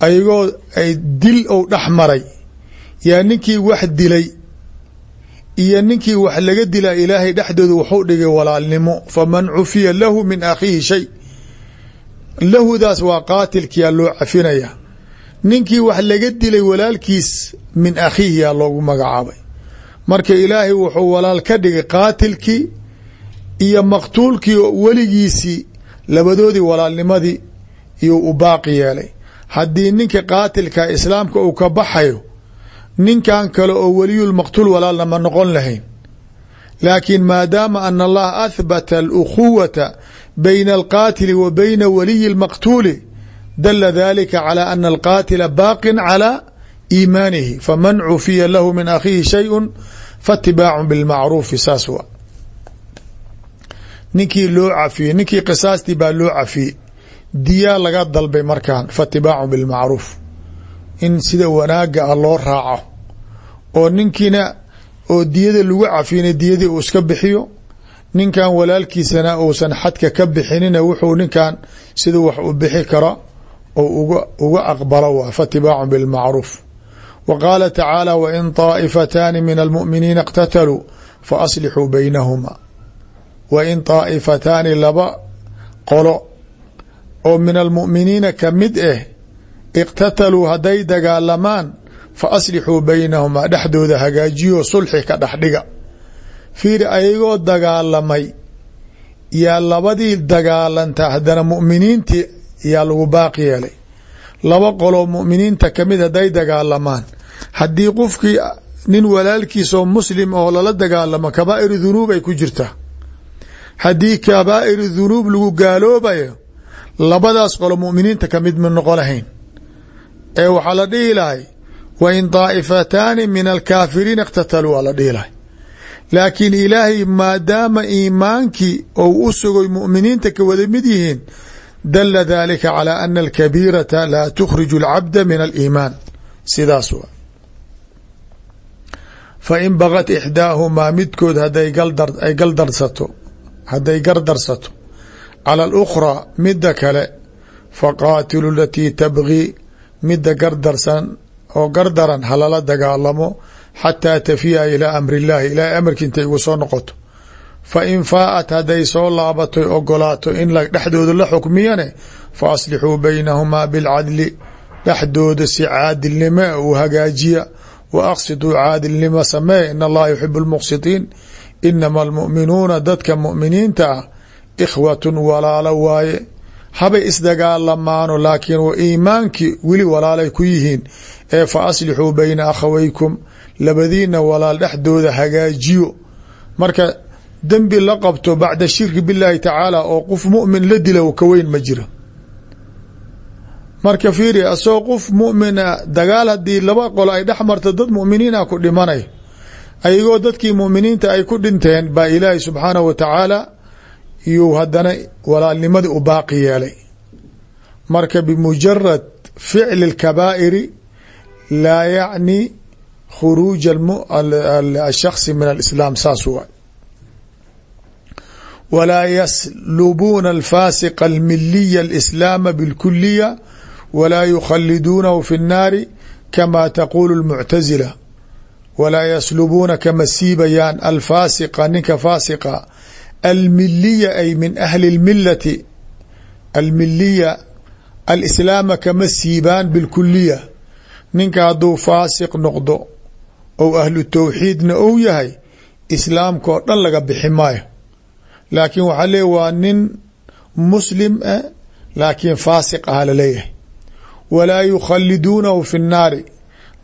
ayagoo ay dil ou dhex maray yaa ninkii wax dilay iyo ninkii wax laga dilaa ilaahay dhexdooda waxu dhigay walaalnimo faman cufiya lahu min akhiihi shay lahudaas waa qaatilkiyaa loo cafinaya ninkii wax laga dilay walaalkiis min akhiihi yaa loogu magacaabay marka ilaahay wuxuu walaal ka dhigay qaatilkii iyo maqtuulkii weligiisii labadoodii walaalnimadii iyuu u baaqi yeelay haddii ninka qaatilka islaamka uu ka baxayo ninkan kale oo weliyulmaqtuul walaalna ma noqon lahayn laakiin maadaama ana allaha ahbata alukhuwata bayna alqaatili wa bayna waliyi اlmaqtuuli dala dalika calى ana alqaatila baaqin calى iimaanihi faman cufiya lahu min akhiihi shayءu faatibaacu bilmacruufi saas wa ninkii loo cafiyey ninkii qisaastii baa loo cafiyey. Diyaa laga dalbay markaan faatibaacu bilmacruuf. In sida wanaaga ah loo raaco. Oo ninkiina oo diyada lagu cafiyna diyadii uu iska bixiyo ninkan walaalkiisana uusan xadka ka bixinina wuxuu ninkan siduu wax u bixi karo oo uga aqbalo wa faatibaacu bilmacruuf wa qaala tacaala wain طaa'ifataani min almu'miniina اqtataluu faaslixuu baynahuma wain طaa'ifataani laba qolo oo min almu'miniina ka mid ah iqtataluu hadday dagaalamaan fa aslixuu baynahumaa dhexdooda hagaajiyo sulxi ka dhexdhiga fiiri ayagoo dagaalamay yaa labadii dagaalanta haddana mu'miniintii yaa lagu baaqi yeelay laba qoloo mu'miniinta ka mid hadday dagaalamaan haddii qofkii nin walaalkiisoo muslim oo lala dagaalamo kabaa'iru dhunuub ay ku jirtaa haddii kabaa'iru dhunuub lagu gaaloobayo labadaas qolo mu'miniinta ka mid ma noqo lahayn. Ee waxaa la dhihi lahay wain daa'ifataani min alkaafiriina iqtataluu aa la dhihi lahay. Laakiin ilaahay maadaama iimaankii ou u sugay mu'miniinta ka wada mid yihiin dala dalika calى ana alkabiirata laa tukhriju اlcabda min aliimaan sidaas wa fa in bagat ixdaahumaa midkood haday ay galdarsato hadday gardarsato cala alukhraa midda kale faqaatilu latii tabgii midda gardarsan oo gardaran halala dagaalamo xataa tafiya ilaa amri illaahi ilaahay amarkii intay ugu soo noqoto fa in faaat hadday soo laabatoy ogolaato in dhexdooda la xukmiyane fa aslixuu baynahumaa bilcadli dhexdooda si caadilnimo uu hagaajiya wa aqsiduu caadilnimo samee in allaha yuxibu lmuqsitiin inama almu'minuuna dadka mu'miniinta ah ikhwatun walaalo waaye. Habay isdagaalamaano laakiin iimaankii weli walaalay ku yihiin ee fa aslixuu bayna akhawaykum labadiina walaal dhexdooda hagaajiyo. Marka dembi la qabto bacda shirki biاllaahi tacaala oo qof mumin la dila ka weyn ma jiro marka fiiri asagoo qof mumina dagaal haddii laba qolo ay dhex marto dad muminiina ku dhimanay ayagoo dadkii muminiinta ay ku dhinteen baa ilaahi subxaanahu wa tacaala yuu haddana walaalnimadii u baaqi yeelay marka bimujarad ficli اkabaa'iri laa yacni khuruuj ashaksi min alislaam saas waa walaa yaslubuuna alfaasiqa almiliya alislaama bilkuliya walaa yukhaliduunahu fi nnaari kama taquulu lmuctasila walaa yaslubuuna kama siibayaan alfaasiqa ninka faasiqa almiliya ay min ahli lmilati almiliya alislaama kama siibaan bilkuliya ninka hadduu faasiq noqdo ou ahlu tawxiidna ou yahay islaamka oo dhan laga bixi maayo laakiin waxaa leey waa nin muslim ah laakiin faasiq aha la leeyahay walaa yukhaliduunahu fi nnaari.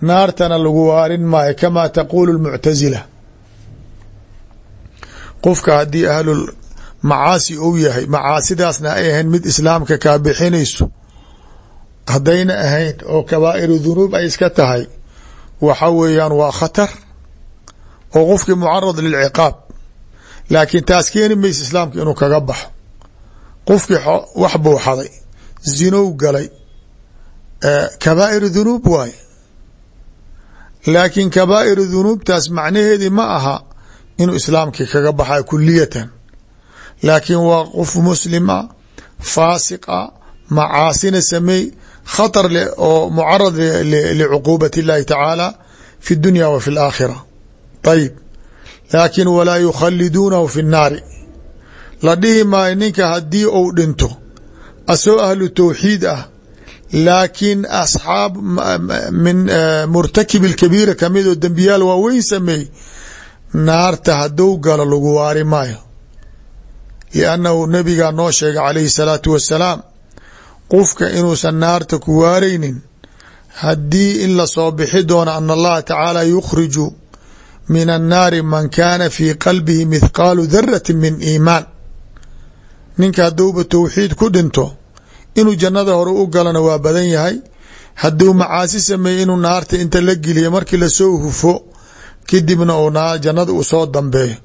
Naartana lagu waarin maayo kamaa taquulu lmuctasila qofka haddii ahlul macaasi ou yahay macaasidaasna ay ahayn mid islaamka kaa bixinayso haddayna ahayn oo kabaa'iru dunuub ay iska tahay waxa weeyaan waa khatar. Oo qofkii mucarad lilciqaab laakiin taas keeni maysa islaamka inuu kaga baxo qofkii wax buu xaday zinow galay kabaa'iru dunuub waaye laakiin kabaa'iru dunuubtaas macnaheedii ma aha inuu islaamkii kaga baxayo kuliyatan laakiin waa qof muslim a faasiq a macaasina sameey khatar leh oo mucarad licuquubat اllahi tacaala fi اdunya wa fi اlaakhira ayib laakin walaa yukhaliduunahu fi nnaari. La dhihi maayo ninka haddii uu dhinto asoo ahlu tawxiid ah laakiin asxaab min eh, murtakib ilkabiira ka mid oo dembiyaal waaweyn sameey naarta hadduu galo lagu waari maayo. Liannahu nabiga noo sheega calayhi salaatu wasalaam qofka inuusan naarta ku waaraynin haddii in la soo bixi doono an allaha tacaala yukhriju min annaari man kaana fii qalbihi mithqaalu darati min iimaan ninka hadduuba towxiid ku dhinto inuu jannada hore u galana waa badan yahay hadduu macaasi sameeye inuu naarta inta la geliya markii la soo hufo kadibna jannada u soo dambeeyo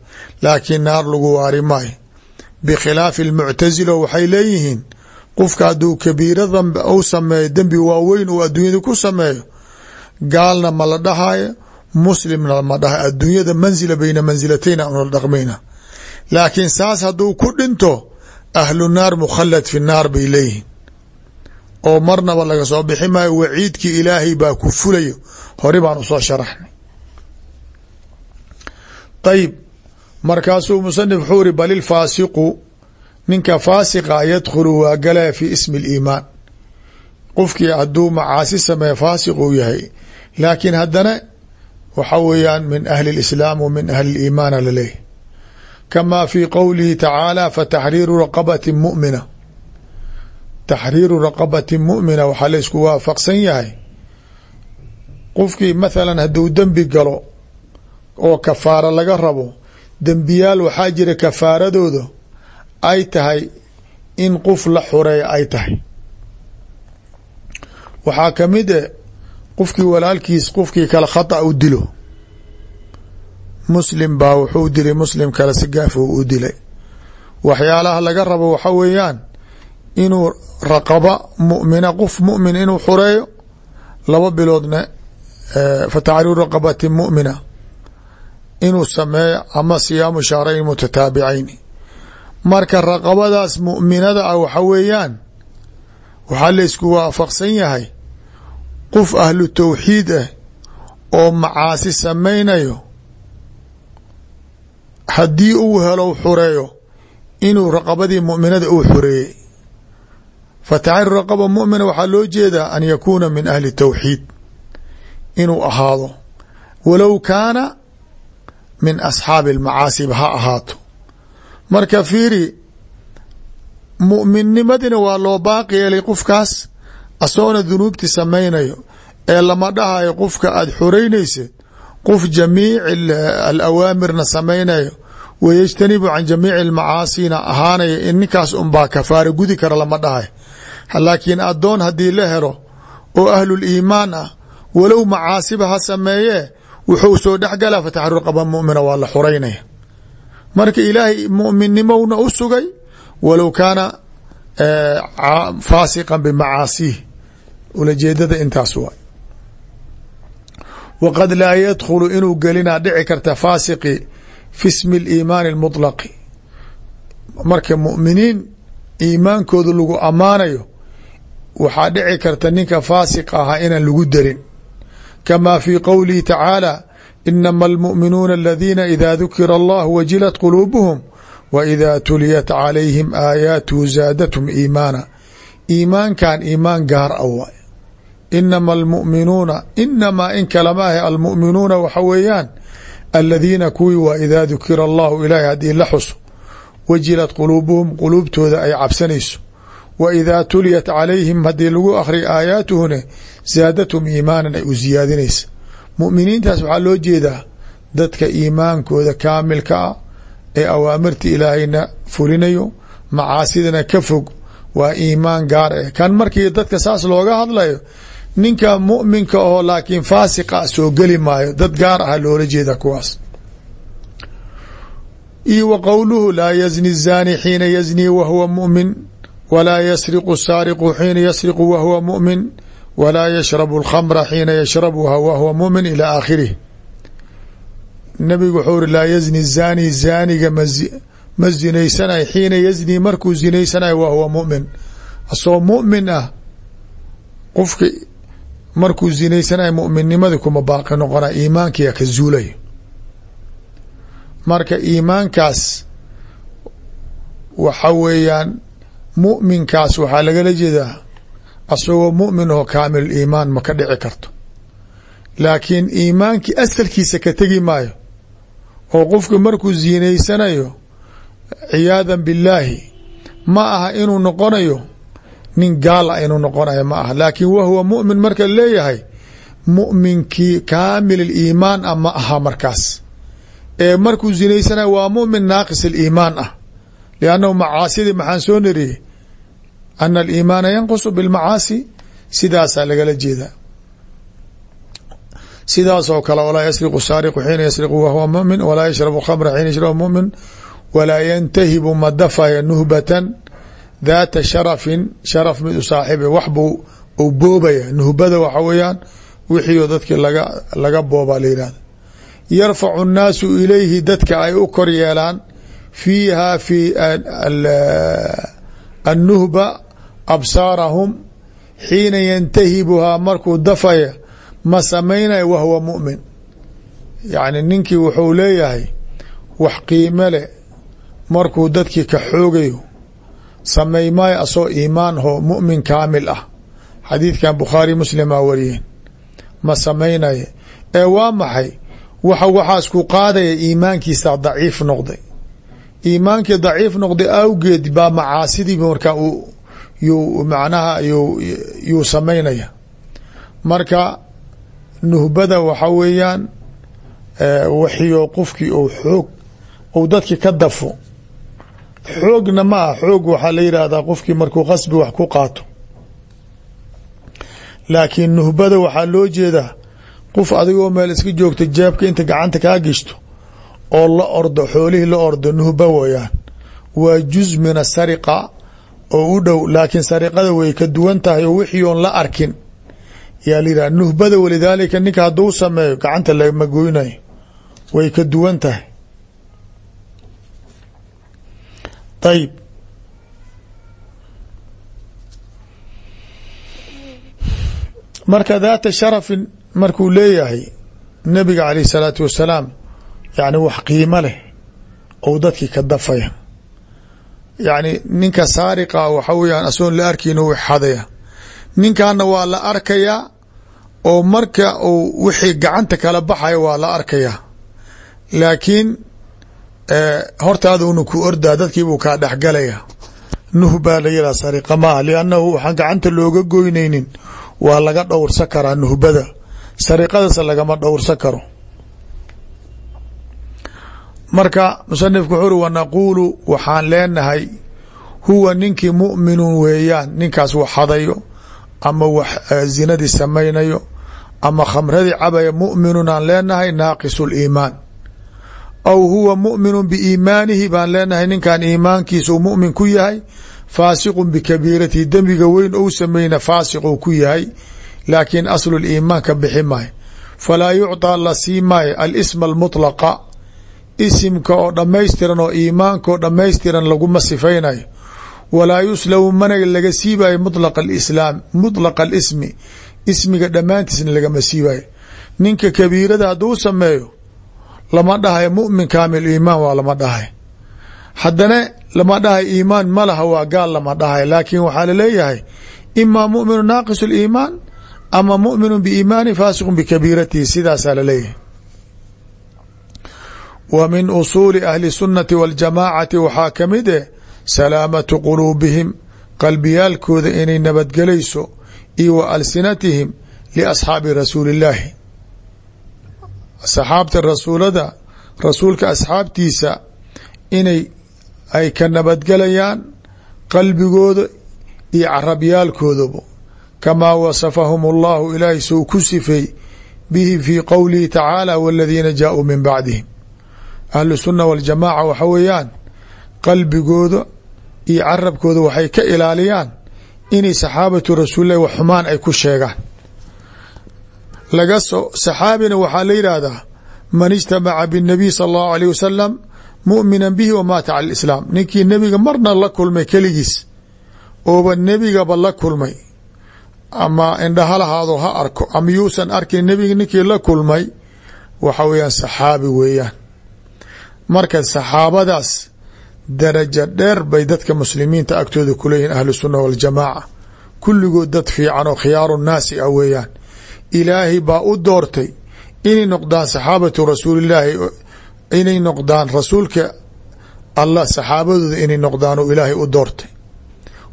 laakiin naar lagu waari maayo bikhilaafi almuctasilo waxay leeyihiin qofka hadduu kabiira u sameeyo dembi waaweyn uu adduunyada ku sameeyo gaalna ma la dhahayo muslimna ma dhaha. Adduunyada mansila bayna mansilatayn una dhaqmayna. Laakiin saas hadduu ku dhinto ahlu naar mukhalad fi naar bay leeyihiin. Oo marnaba laga soo bixi maayo waciidkii ilaahay baa ku fulayo. Hore baan u soo sharaxnay. Ayib markaasuu musanif wuxuu iri bal ilfaasiqu ninka faasiqa yadkhulu waa galaya fi ismi اliimaan qofkii hadduu macaasi sameeye faasiq yahay. Laakiin haddana waxa weeyaan min ahli اlislaam wa min ahli اliimaana laleeyahy kama fi qowlihi tacaala fataxriiru raqabati mumina. Taxriiru raqabati mumina waxaa laysku waafaqsan yahay. Qofkii mathalan hadduu dembi galo oo kafaaro laga rabo dembiyaal waxaa jira kafaaradooda ay tahay in qof la xureeya ay tahay. Waxaa ka mid e qofkii walaalkiis qofkii kale khata u dilo. Muslim baa wuxuu dilay muslim kale si gaaf u dilay. Waxyaalaha laga rabo waxa weeyaan inuu raqaba mumina qof mumin inuu xureeyo laba biloodna fa tacriiru raqabati mumina inuu sameeyo ama siyaamu shahrayn mutataabicayn marka raqabadaas mu'minada ah waxa weeyaan waxaa laysku waafaqsan yahay qof ahlu tawxiid ah oo macaasi samaynayo haddii uu helo xureeyo inuu raqabadii mu'minada uu xureeyey. Fataxriru raqaba mu'mina waxaa loo jeedaa an yakuuna min ahli tawxiid inuu ahaado. Walow kaana min asxaabi almacaasiba ha ahaato. Marka fiiri mu'minnimadina waa loo baaqi qofkaas asoona dunuubti samaynayo ee lama dhahayo qofka aada xoreynaysid qof jamiic alawaamirna samaynayo wayajtanibu can jamiici almacaasina ahaanaya in ninkaas unbaa kafaara gudi kara lama dhahay laakiin addoon haddii la helo oo ahluliimaan ah walow macaasiba ha sameeyee wuxuu soo dhexgalaa fataxriru qaba mumina waa la xureynaya marka ilaahay muminnimowna u sugay walow kaana faasiqan bimacaasiih ulajeedada intaas waay waqad laa yadkhulu inuu gelinaa dhici karta faasiqi fi smi اliimaani اlmuطlaqi marka muminiin iimaankooda lagu ammaanayo waxaa dhici karta ninka faasiq ahaa inaan lagu darin kama fi qowlihi tacaala inama almu'minuuna aladiina ida dukira allah wajilat quluubuhum wa ida tuliyat calayhim aayaatuhu zaadathum iimaana iimaankan iimaan gaar a waay inama almu'minuuna inamaa in kalama ahe almu'minuuna waxa weeyaan aladiina kuwii waa idaa dukira allahu ilaahi haddii la xuso wajilat quluubuhum quluubtooda ay cabsanayso wa idaa tuliyat calayhim haddii lagu akhriya aayaatuhuna zaadathum iimaanan ay u siyaadinaysa mu'miniintaas waxaa loo jeedaa dadka iimaankooda kaamilka ah ee awaamirta ilaahayna fulinayo macaasidana ka fog waa iimaan gaar eh kan markii dadka saas looga hadlayo ninka mu'minka oo laakiin faasiqa soo geli maayo dad gaar ah loola jeeda kuwaas iyo wa qowluhu laa yazni الzani xiina yazni wahuwa muؤmin walaa yasriqu saariqu xiina yasriqu wahuwa muؤmin walaa yashrabu اlkhamra xiina yashrabuha wahuwa muؤmin ilى aakhirih nabigu wuxuu uri laa yazni zani zaniga ma zinaysanayo xiina yazni markuu zinaysanayo wahuwa muؤmin asagoo muؤmin ah qofka markuu zinaysanayo mu'minnimadi kuma baaqi noqona iimaankiya ka zuulayo marka iimaankaas waxa weeyaan mu'minkaas waxaa lagala jeedaa asagoo mu'min oo kaamil iimaan ma ka dhici karto. Laakiin iimaankii asalkiisa ka tegi maayo oo qofka markuu zinaysanayo ciyaadan billaahi ma aha inuu noqonayo nin gaal a inuu noqonayo ma aha. Laakiin wahuwa mu'min marka leeyahay mu'minkii kaamil aliimaan ah ma aha markaas. Ee markuu zinaysanayo waa mu'min naaqis aliimaan ah. Liannahu macaasidii maxaan soo nariyey ana aliimaana yanqusu bilmacaasi sidaasaa lagala jeedaa. Sidaasoo kale walaa yasriqu saariqu xiina yasriqu wahuwa mumin walaa yashrabu khamra xiina yashrabu mumin walaa yantahibu madafaya nuhbatan daata sharafin sharaf mid u saaxiiba wax buu u boobaya nuhbada waxa weeyaan wixiio dadkii laga laga boobaa la yihahda yarfacu الnaasu ilayhi dadka ay u kor yeelaan fiiha fi annuhba absaarahum xiina yantahibuhaa markuu dafaya ma samaynaya wahwa mumin. Yacni ninkii wuxuu leeyahay wax qiime leh markuu dadkii ka xoogayo samay maayo asoo iimaan ho mu'min kaamil ah. Xadiidkan bukhaari muslimaa wariyeen. Ma samaynaya ee waa maxay? Waxa waxaas ku qaadaya iimaankiisa daciif noqday. Iimaankii daciif noqday awgeed baa macaasidiiba markaa yuu macnaha yuu samaynaya. Marka nuhbada waxa weeyaan waxiyo qofkii ou xoog ou dadki ka dafo xoogna ma ah xoog waxaa la yidhaahdaa qofkii markuu qasbi wax ku qaato. Laakiin nuhbada waxaa loo jeedaa qof adigoo meel iska joogta jeebka inta gacanta kaa gishto oo la ordo xoolihii la ordo nuhba wayaan. Waa juz min asariqa oo u dhow laakiin sariqada way ka duwan tahay oo wixii oon la arkin. Yaa la yidhaha nuhbada walidaalika ninka hadduu sameeyo gacanta lama goynayo way ka duwan tahay ayib marka daata sharafin markuu leeyahay nabiga alayh الsalaatu wasalaam yani wax qiimo leh ou dadkii ka dafaya yani ninka saariqa waxa weyaan asoon la arkin u xadaya ninkaana waa la arkayaa oo marka uu wixii gacanta kala baxaya waa la arkayaa laakiin hortaada una ku ordaa dadkiibuu kaa dhexgalaya. Nuh baa la yihaha sariqa maaha liannahu waxaan gacanta looga goynaynin. Waa laga dhowrsan karaa nuhbada. Sariqadasa lagama dhowrsan karo. Marka musanifku wuxuu uri wanaquulu waxaan leenahay huwa ninkii mu'minun weeyaan ninkaas wax hadayo ama wax zinadii samaynayo ama khamradii cabaya mu'minun aan leenahay naaqisu liimaan aw huwa mu'minu biiimaanihi baan leenahay ninkan iimaankiisa uu mu'min ku yahay faasiqu bikabiiratihi dembiga weyn ou samayna faasiquu ku yahay. Laakiin aslu liimaan ka bixi maayo falaa yucطى la sii maayo alisma almutlaqa. Isimka oo dhammaystiran oo iimaankaoo dhammaystiran laguma sifaynayo. Walaa yuslamu mana laga siibayo mulaq alislaam mutlaqa alismi. Ismiga dhammaantiisna lagama siibayo ninka kabiirada hadduu sameeyo lama dhahayo mu'min kaamil iimaan waa lama dhahay. Haddana lama dhahay iimaan ma laha waa gaal lama dhahay. Laakiin waxaa la leeyahay imaa muminu naaqis liimaan ama muminu biiimaani faasiqu bikabiiratihi sidaasaa la leeyahay wa min usuuli ahli sunnati waljamaacati waxaa ka mid eh salaamatu quluubihim qalbiyaalkooda inay nabadgelayso iyo wa alsinatihim liasxaabi rasuuli illaahi asxaabta rasuulada rasuulka asxaabtiisa inay ay ka nabadgelayaan qalbigooda iyo carabyaalkoodaba kamaa wasafahum allahu ilaahay sou ku sifay bihi fii qowlihi tacaala waladiina jaauu min bacdihim. Ahlu sunna waljamaaca waxa weeyaan qalbigooda iyo carabkooda waxay ka ilaaliyaan inay saxaabatu rasuulillahi wax xumaan ay ku sheegaan laga so saxaabina waxaa la yidhaahdaa man ijtamaca binabiy sala allahu alayh wasalam mu'mina bihi wa maata cala alislaam. Ninkii nebiga marna la kulmay keligiis ooba nebigaba la kulmay. Ama indhahalahaado ha arko ama yuusan arkin nebiga ninkii la kulmay waxa weeyaan saxaabi weeyaan. Marka saxaabadaas darajo dheer bay dadka muslimiinta agtooda kuleeyihin ahlu sunna waljamaaca kulligood dad fiican oo khiyaaru naasi ah weeyaan ilaahay baa u doortay inay noqdaan saxaabatu rasuulillaahi inay noqdaan rasuulka allah saxaabadooda inay noqdaan oo ilaahay u doortay.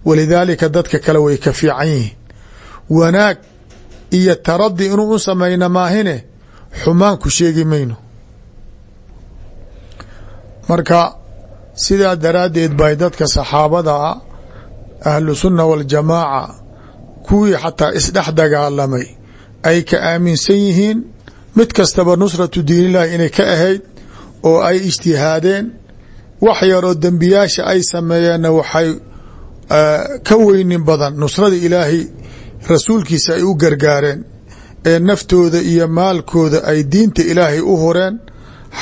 Walidaalika dadka kale way ka fiican yihiin. Wanaag iyo taradi inuu u samayna maahine xumaan ku sheegi mayno. Marka sidaa daraaddeed bay dadka saxaabada ahlu sunna waljamaaca kuwii xataa isdhex dagaalamay ay ka aaminsan yihiin mid kastaba nusratu diinillahi inay ka ahayd oo ay ijtihaadeen wax yaroo dembiyaasha ay sameeyeenna waxay ka weynin badan. Nusrada ilaahay rasuulkiisa ay u gargaareen ee naftooda iyo maalkooda ay diinta ilaahay u hureen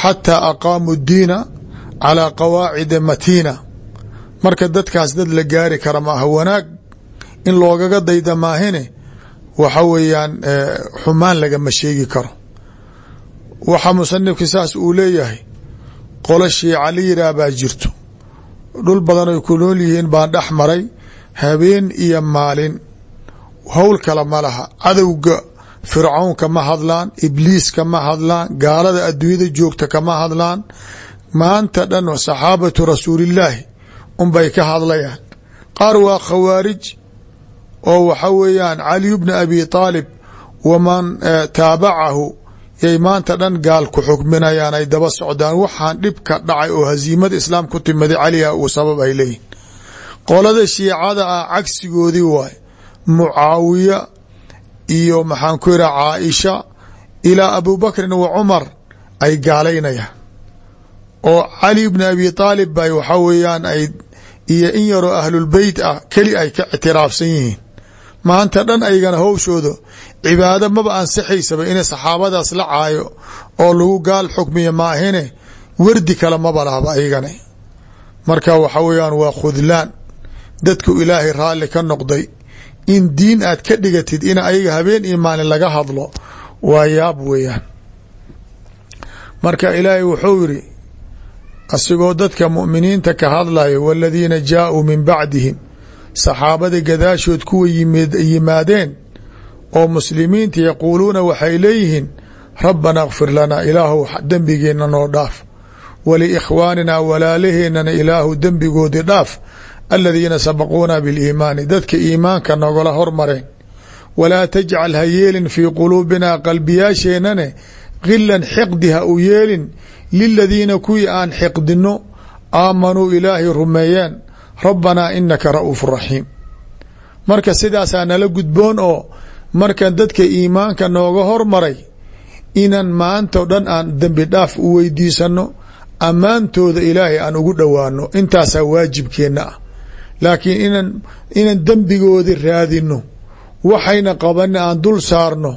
xataa aqaamuu diina calaa qawaacida matiina. Marka dadkaas dad la gaari kara maaha wanaag. In loogaga dayda maahine waxa weeyaan xumaan lagama sheegi karo. Waxa musanifka saas uu leeyahay qolo shiica la baa jirto. Dhul badan ay ku nool yihiin baan dhex maray habeen iyo maalin. Howl kale ma laha. Cadowga fircawn kama hadlaan ibliis kama hadlaan gaalada adduunyada joogta kama hadlaan. Maanta dhan saxaabatu rasuulillaahi unbay ka hadlayaan. Qaar waa khawaarij oo waxa weeyaan caliyu bni abi aalib waman taabacahu yay maanta dhan gaal ku xukminayaan ay daba socdaan waxaan dhibka dhacay oo hasiimada islaam ku timaday caliha uu sabab ay leeyihiin qolada shiicada ah cagsigoodii waay mucaawiya iyo maxaan ku yidhaha caaisha ilaa abubakrin wa cumar ay gaalaynayaan. Oo cali bni abi aalib bay waxa weeyaan ay iyo in yaroo ahlulbeyt ah keli ay ka ictiraafsan yihiin maanta dhan aygana howshooda cibaado maba ansaxaysaba inay saxaabadaas la caayo oo lagu gaal xukmiya maahine wardi kale maba lahba ayagana marka waxa weeyaan waa khudlaan. Dadku ilaahay raalli ka noqday in diin aad ka dhigatid in ayaga habeen iyo maalin laga hadlo waa yaab weeyaan. Marka ilaahay wuxuu yidhi asigoo dadka mu'miniinta ka hadlaya waladiina jaauu min bacdihim saxaabada gadaashood kuwa yimaadeen oo muslimiinta yaquuluuna waxay leeyihiin rabbana kfir lanaa ilaahu dembigeenna noo dhaaf. Waliikhwaanina walaalaheennana ilaahu dembigoodii dhaaf. Aladiina sabaquuna biliimaani dadka iimaanka nogala hormareen. Walaa tajcal ha yeelin fii quluubina qalbiyaasheennane gilan xiqdi ha u yeelin liladiina kuwii aan xiqdino aamanuu ilaahay rumeeyeen rabbanaa inaka ra'uufu raxiim marka sidaasaa nala gudboon oo markan dadka iimaanka nooga hormaray inaan maantao dhan aan dembi dhaaf u weydiisano ammaantooda ilaahay aan ugu dhowaano intaasaa waajibkeenna ah. Laakiin inan inaan dembigoodi raadino waxayna qabanna aan dul saarno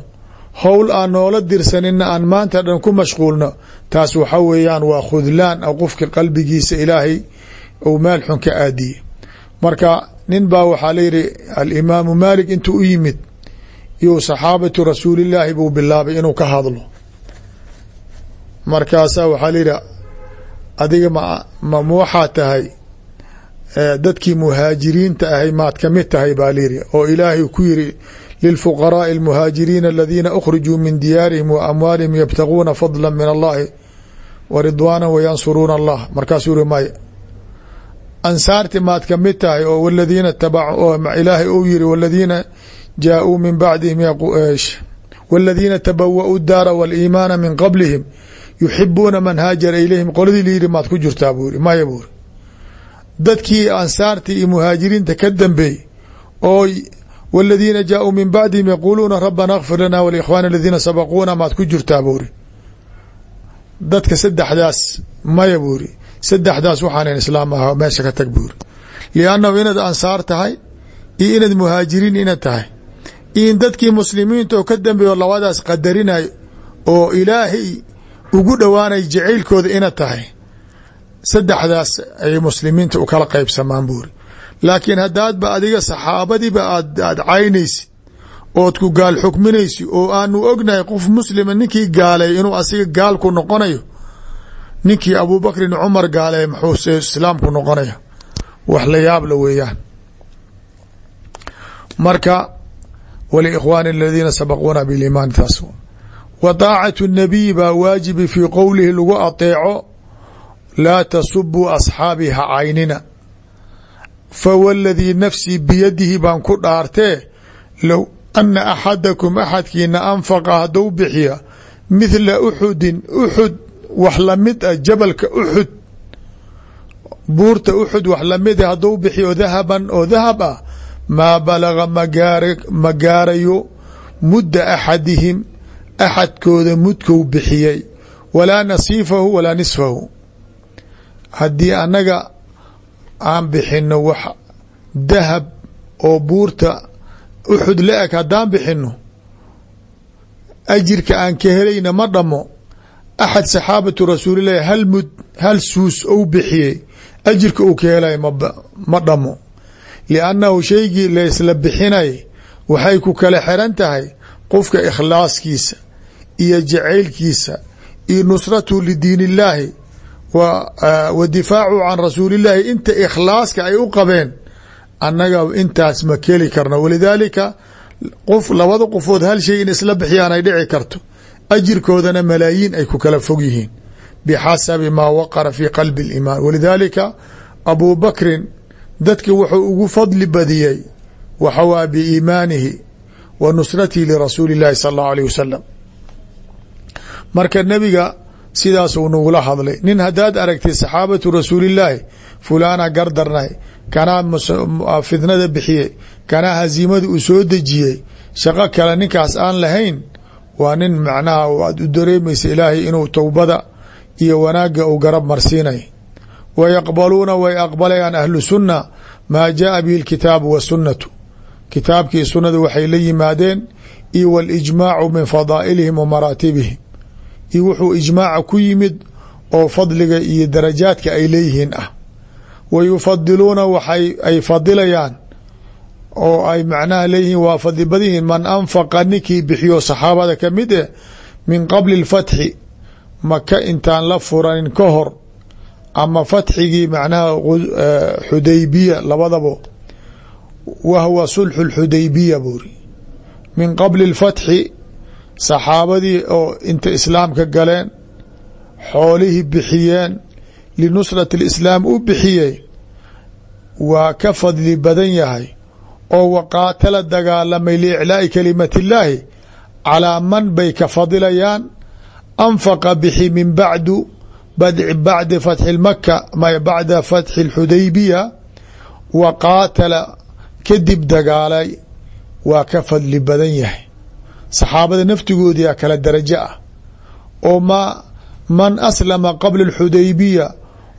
howl aan noola dirsanina aan maanta dhan ku mashquulno taas waxa weeyaan waa khudlaan qofka qalbigiisa ilaahay uu meel xun ka aadiye marka nin baa waxaa layihi alimaamu maalik intuu u yimid iyo saxaabatu rasuulillaahi buu bilaabay inuu ka hadlo markaasaa waxaa layihi adiga ma ma waxaa tahay dadkii muhaajiriinta ahay maad kamid tahay baa layihi oo ilaahay ku yiri lilfuqaraaءi اlmuhaajiriina aladiina أkhrijuu min diyaarihim wa amwaalihim yabtaguuna fadla min allahi wa ridwaana wayansuruuna allah markaasuu yihi maya ansaarti maad ka mid tahay oo wladiina ilaahay uu yiri wladiina jaauu min bacdihim wladiina tabawa'u daara waliimaana min qablihim yuxibuuna man haajara ilayhim qoladii layidhi maad ku jirtaa buuri maya buuri dadkii ansaarti iyo muhaajiriinta ka dambeey oo wladiina jaauu min bacdihim yaquuluuna rabana kfir lana walikhwaana aladiina sabaquuna maad ku jirtaa buuri dadka saddexdaas maya buuri saddexdaas waxaanan islaam aha meesha ka tag buu iri liannahu inaad ansaar tahay iyo inaad muhaajiriin inaad tahay in dadkii muslimiinta oo ka dambeeyo labadaas qadarinay oo ilaahay ugu dhowaanay jacaylkooda inaad tahay saddexdaas ay muslimiinta u kala qaybsamaan buu iri laakiin haddaadba adiga saxaabadiiba aad caynaysid ood ku gaal xukminaysi oo aanu ognahay qof muslima ninkii gaaleey inuu asiga gaalku noqonayo ninkii abubakrin cumar gaaleey muxuu islaamku noqonaya wax la yaabla weeyaan. Marka waliikhwaani aladiina sabaquuna biliimaan taas wa daacatu nabiyi baa waajibi fii qowlihi lagu ateeco laa tasubuu asxaabii ha caynina fawladii nafsii biyadihi baan ku dhaartee low ana axadakum axadkiina anfaqa haddou bixiya mithla uxudin uxud wax la mid ah jabalka uxud buurta uxud wax la mid a haddou bixiyo dahaban oo dahab ah maa balaga magaar ma gaarayo mudda axadihim axadkooda mudkou bixiyey walaa nasiifahu walaa nisfahu. Haddii annaga aan bixino wax dahab oo buurta uxud la eg haddaan bixino ajirka aan ka helayna ma dhamo axad saxaabatu rasuulillahi hal mud hal suus ou bixiyey ajirka uu ka helay ma dhamo liannahu shaygii laysla bixinay waxay ku kala xiran tahay qofka ikhlaaskiisa iyo jacaylkiisa iyo nusratu lidiin illaahi wa difaacu can rasuulillaahi inta ikhlaaska ay u qabeen annaga intaas ma keli karno walidaalika qof labada qofood hal shay in isla bixiyaan ay dhici karto ajirkoodana malaayiin ay ku kala fog yihiin bixasabi maa waqara fi qalbi اliimaan walidaalika abu bakrin dadki wuxuu ugu fadli badiyey waxa waa biiimaanihi wa nusratihi lirasuuli اllahi sal اllahu alيh wasalam marka nebiga sidaasuu nagula hadlay nin haddaad aragtay saxaabatu rasuulillaahi fulaana gardarnay kanaa fidnada bixiyey kanaa haziimada uu soo dejiyey shaqo kale ninkaas aan lahayn waa nin macnaha aad u dareemaysa ilaahay inuu towbada iyo wanaagga uu garab marsiinay. Wa yaqbaluuna way aqbalayaan ahlu sunna maa jaaa bihi lkitaabu wasunnatu kitaabkii sunnada waxay la yimaadeen iyo walijmaacu min fadaa'ilihim wa maraatibihim. Iyo wuxuu ijmaaca ku yimid oo fadliga iyo darajaadka ay leeyihiin ah. Wa yufadiluuna waxay ay fadilayaan oo ay macnaha leeyihiin waa fadli badan yihiin man anfaqa ninkii bixiyo saxaabada ka mid eh min qabli اlfatxi maka intaan la furanin ka hor ama fatxigii macnaha xudaybiya labadabo wahwa sulxu اlxudaybiya buuri min qabli اlfatxi saxaabadii oo inta islaamka galeen xoolihii bixiyeen linusrati اlislaam u bixiyey waa ka fadli badan yahay oo waqaatala dagaalamay liiclaa'i kalimat illaahi calaa man bay ka fadilayaan anfaqa bixi min bacdu bacda fatxi maka bacda fatxi xudaybiya wa qaatala kadib dagaalay waa ka fadli badan yahay. Saxaabada naftigoodii aa kala darajo ah. Oo ma man aslama qabla اxudaybiya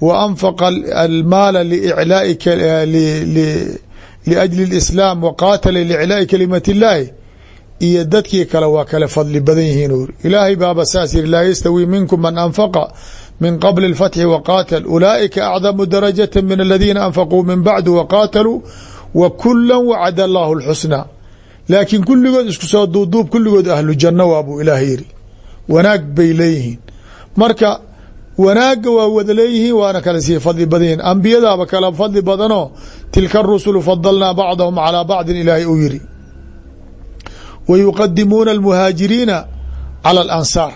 wa anfaqa almaala liiclaaika liajli اlislaam wa qaatala liiclaa'i kalimati اllaahi iyo dadkii kale waa kala fadli badan yihiin uri ilaahay baaba saas yiri laa yastawi minkum man anfaqa min qabli اlfatxi waqaatal ulaa'ika acdamu darajata min aladiina anfaquu min bacdu waqaataluu wa kula wacada allahu اlxusnaa laakiin kulligood isku soo duuduub kulligood ahlu janno waa buu ilaah yiri wanaag bay leeyihiin marka wanaagga waa wada leeyihiin waana kala sii fadli badan yihiin ambiyadaaba kala fadli badanoo tilka rusulu fadalnaa bacdahum calaa bacdin ilaahay uu yiri wa yuqadimuuna almuhaajiriina cala alansaar.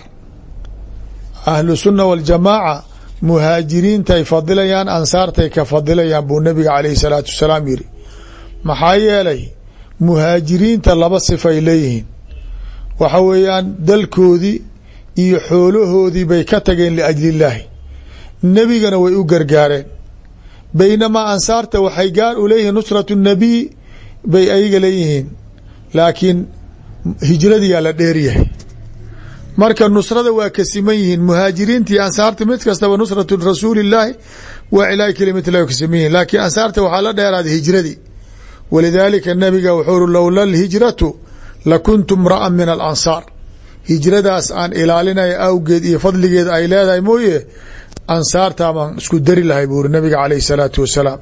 Ahlu sunna waljamaaca muhaajiriintay fadilayaan ansaartay ka fadilayaan buu nabiga caleyhi salaatu wasalaam yiri maxaa yeelay muhaajiriinta laba sifay leeyihiin. Waxa weeyaan dalkoodii iyo xoolahoodii bay ka tageen liajli illaahi nebigana way u gargaareen. Baynamaa ansaarta waxay gaar u leeyihiin nusratu nabiy bay ayaga leeyihiin. Laakiin hijradiyaa la dheeryahay marka nusrada waa ka siman yihiin muhaajiriintii ansaarta mid kastaba nusratu rasuuli illaahi waa ilaahi kelimat lah ka siman yihiin laakiin ansaarta waxaa la dheeraaday hijradii. Walidaalika nabiga wuxuu uri lowla alhijratu lakuntu mra'an min alansaar hijradaas aan ilaalinaya awgeed iyo fadligeeda ay leedahay mooye ansaartaa baan isku dari lahay buu uri nabiga caleyh salaatu wasalaam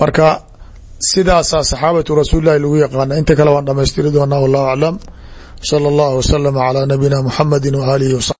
marka sidaasaa saxaabatu rasuuli lahi lagu yaqaana inta kale waan dhamaystiri doonaa wallahu aclam salى اllahu waslama calى nabiyina muxamadi w aalihi w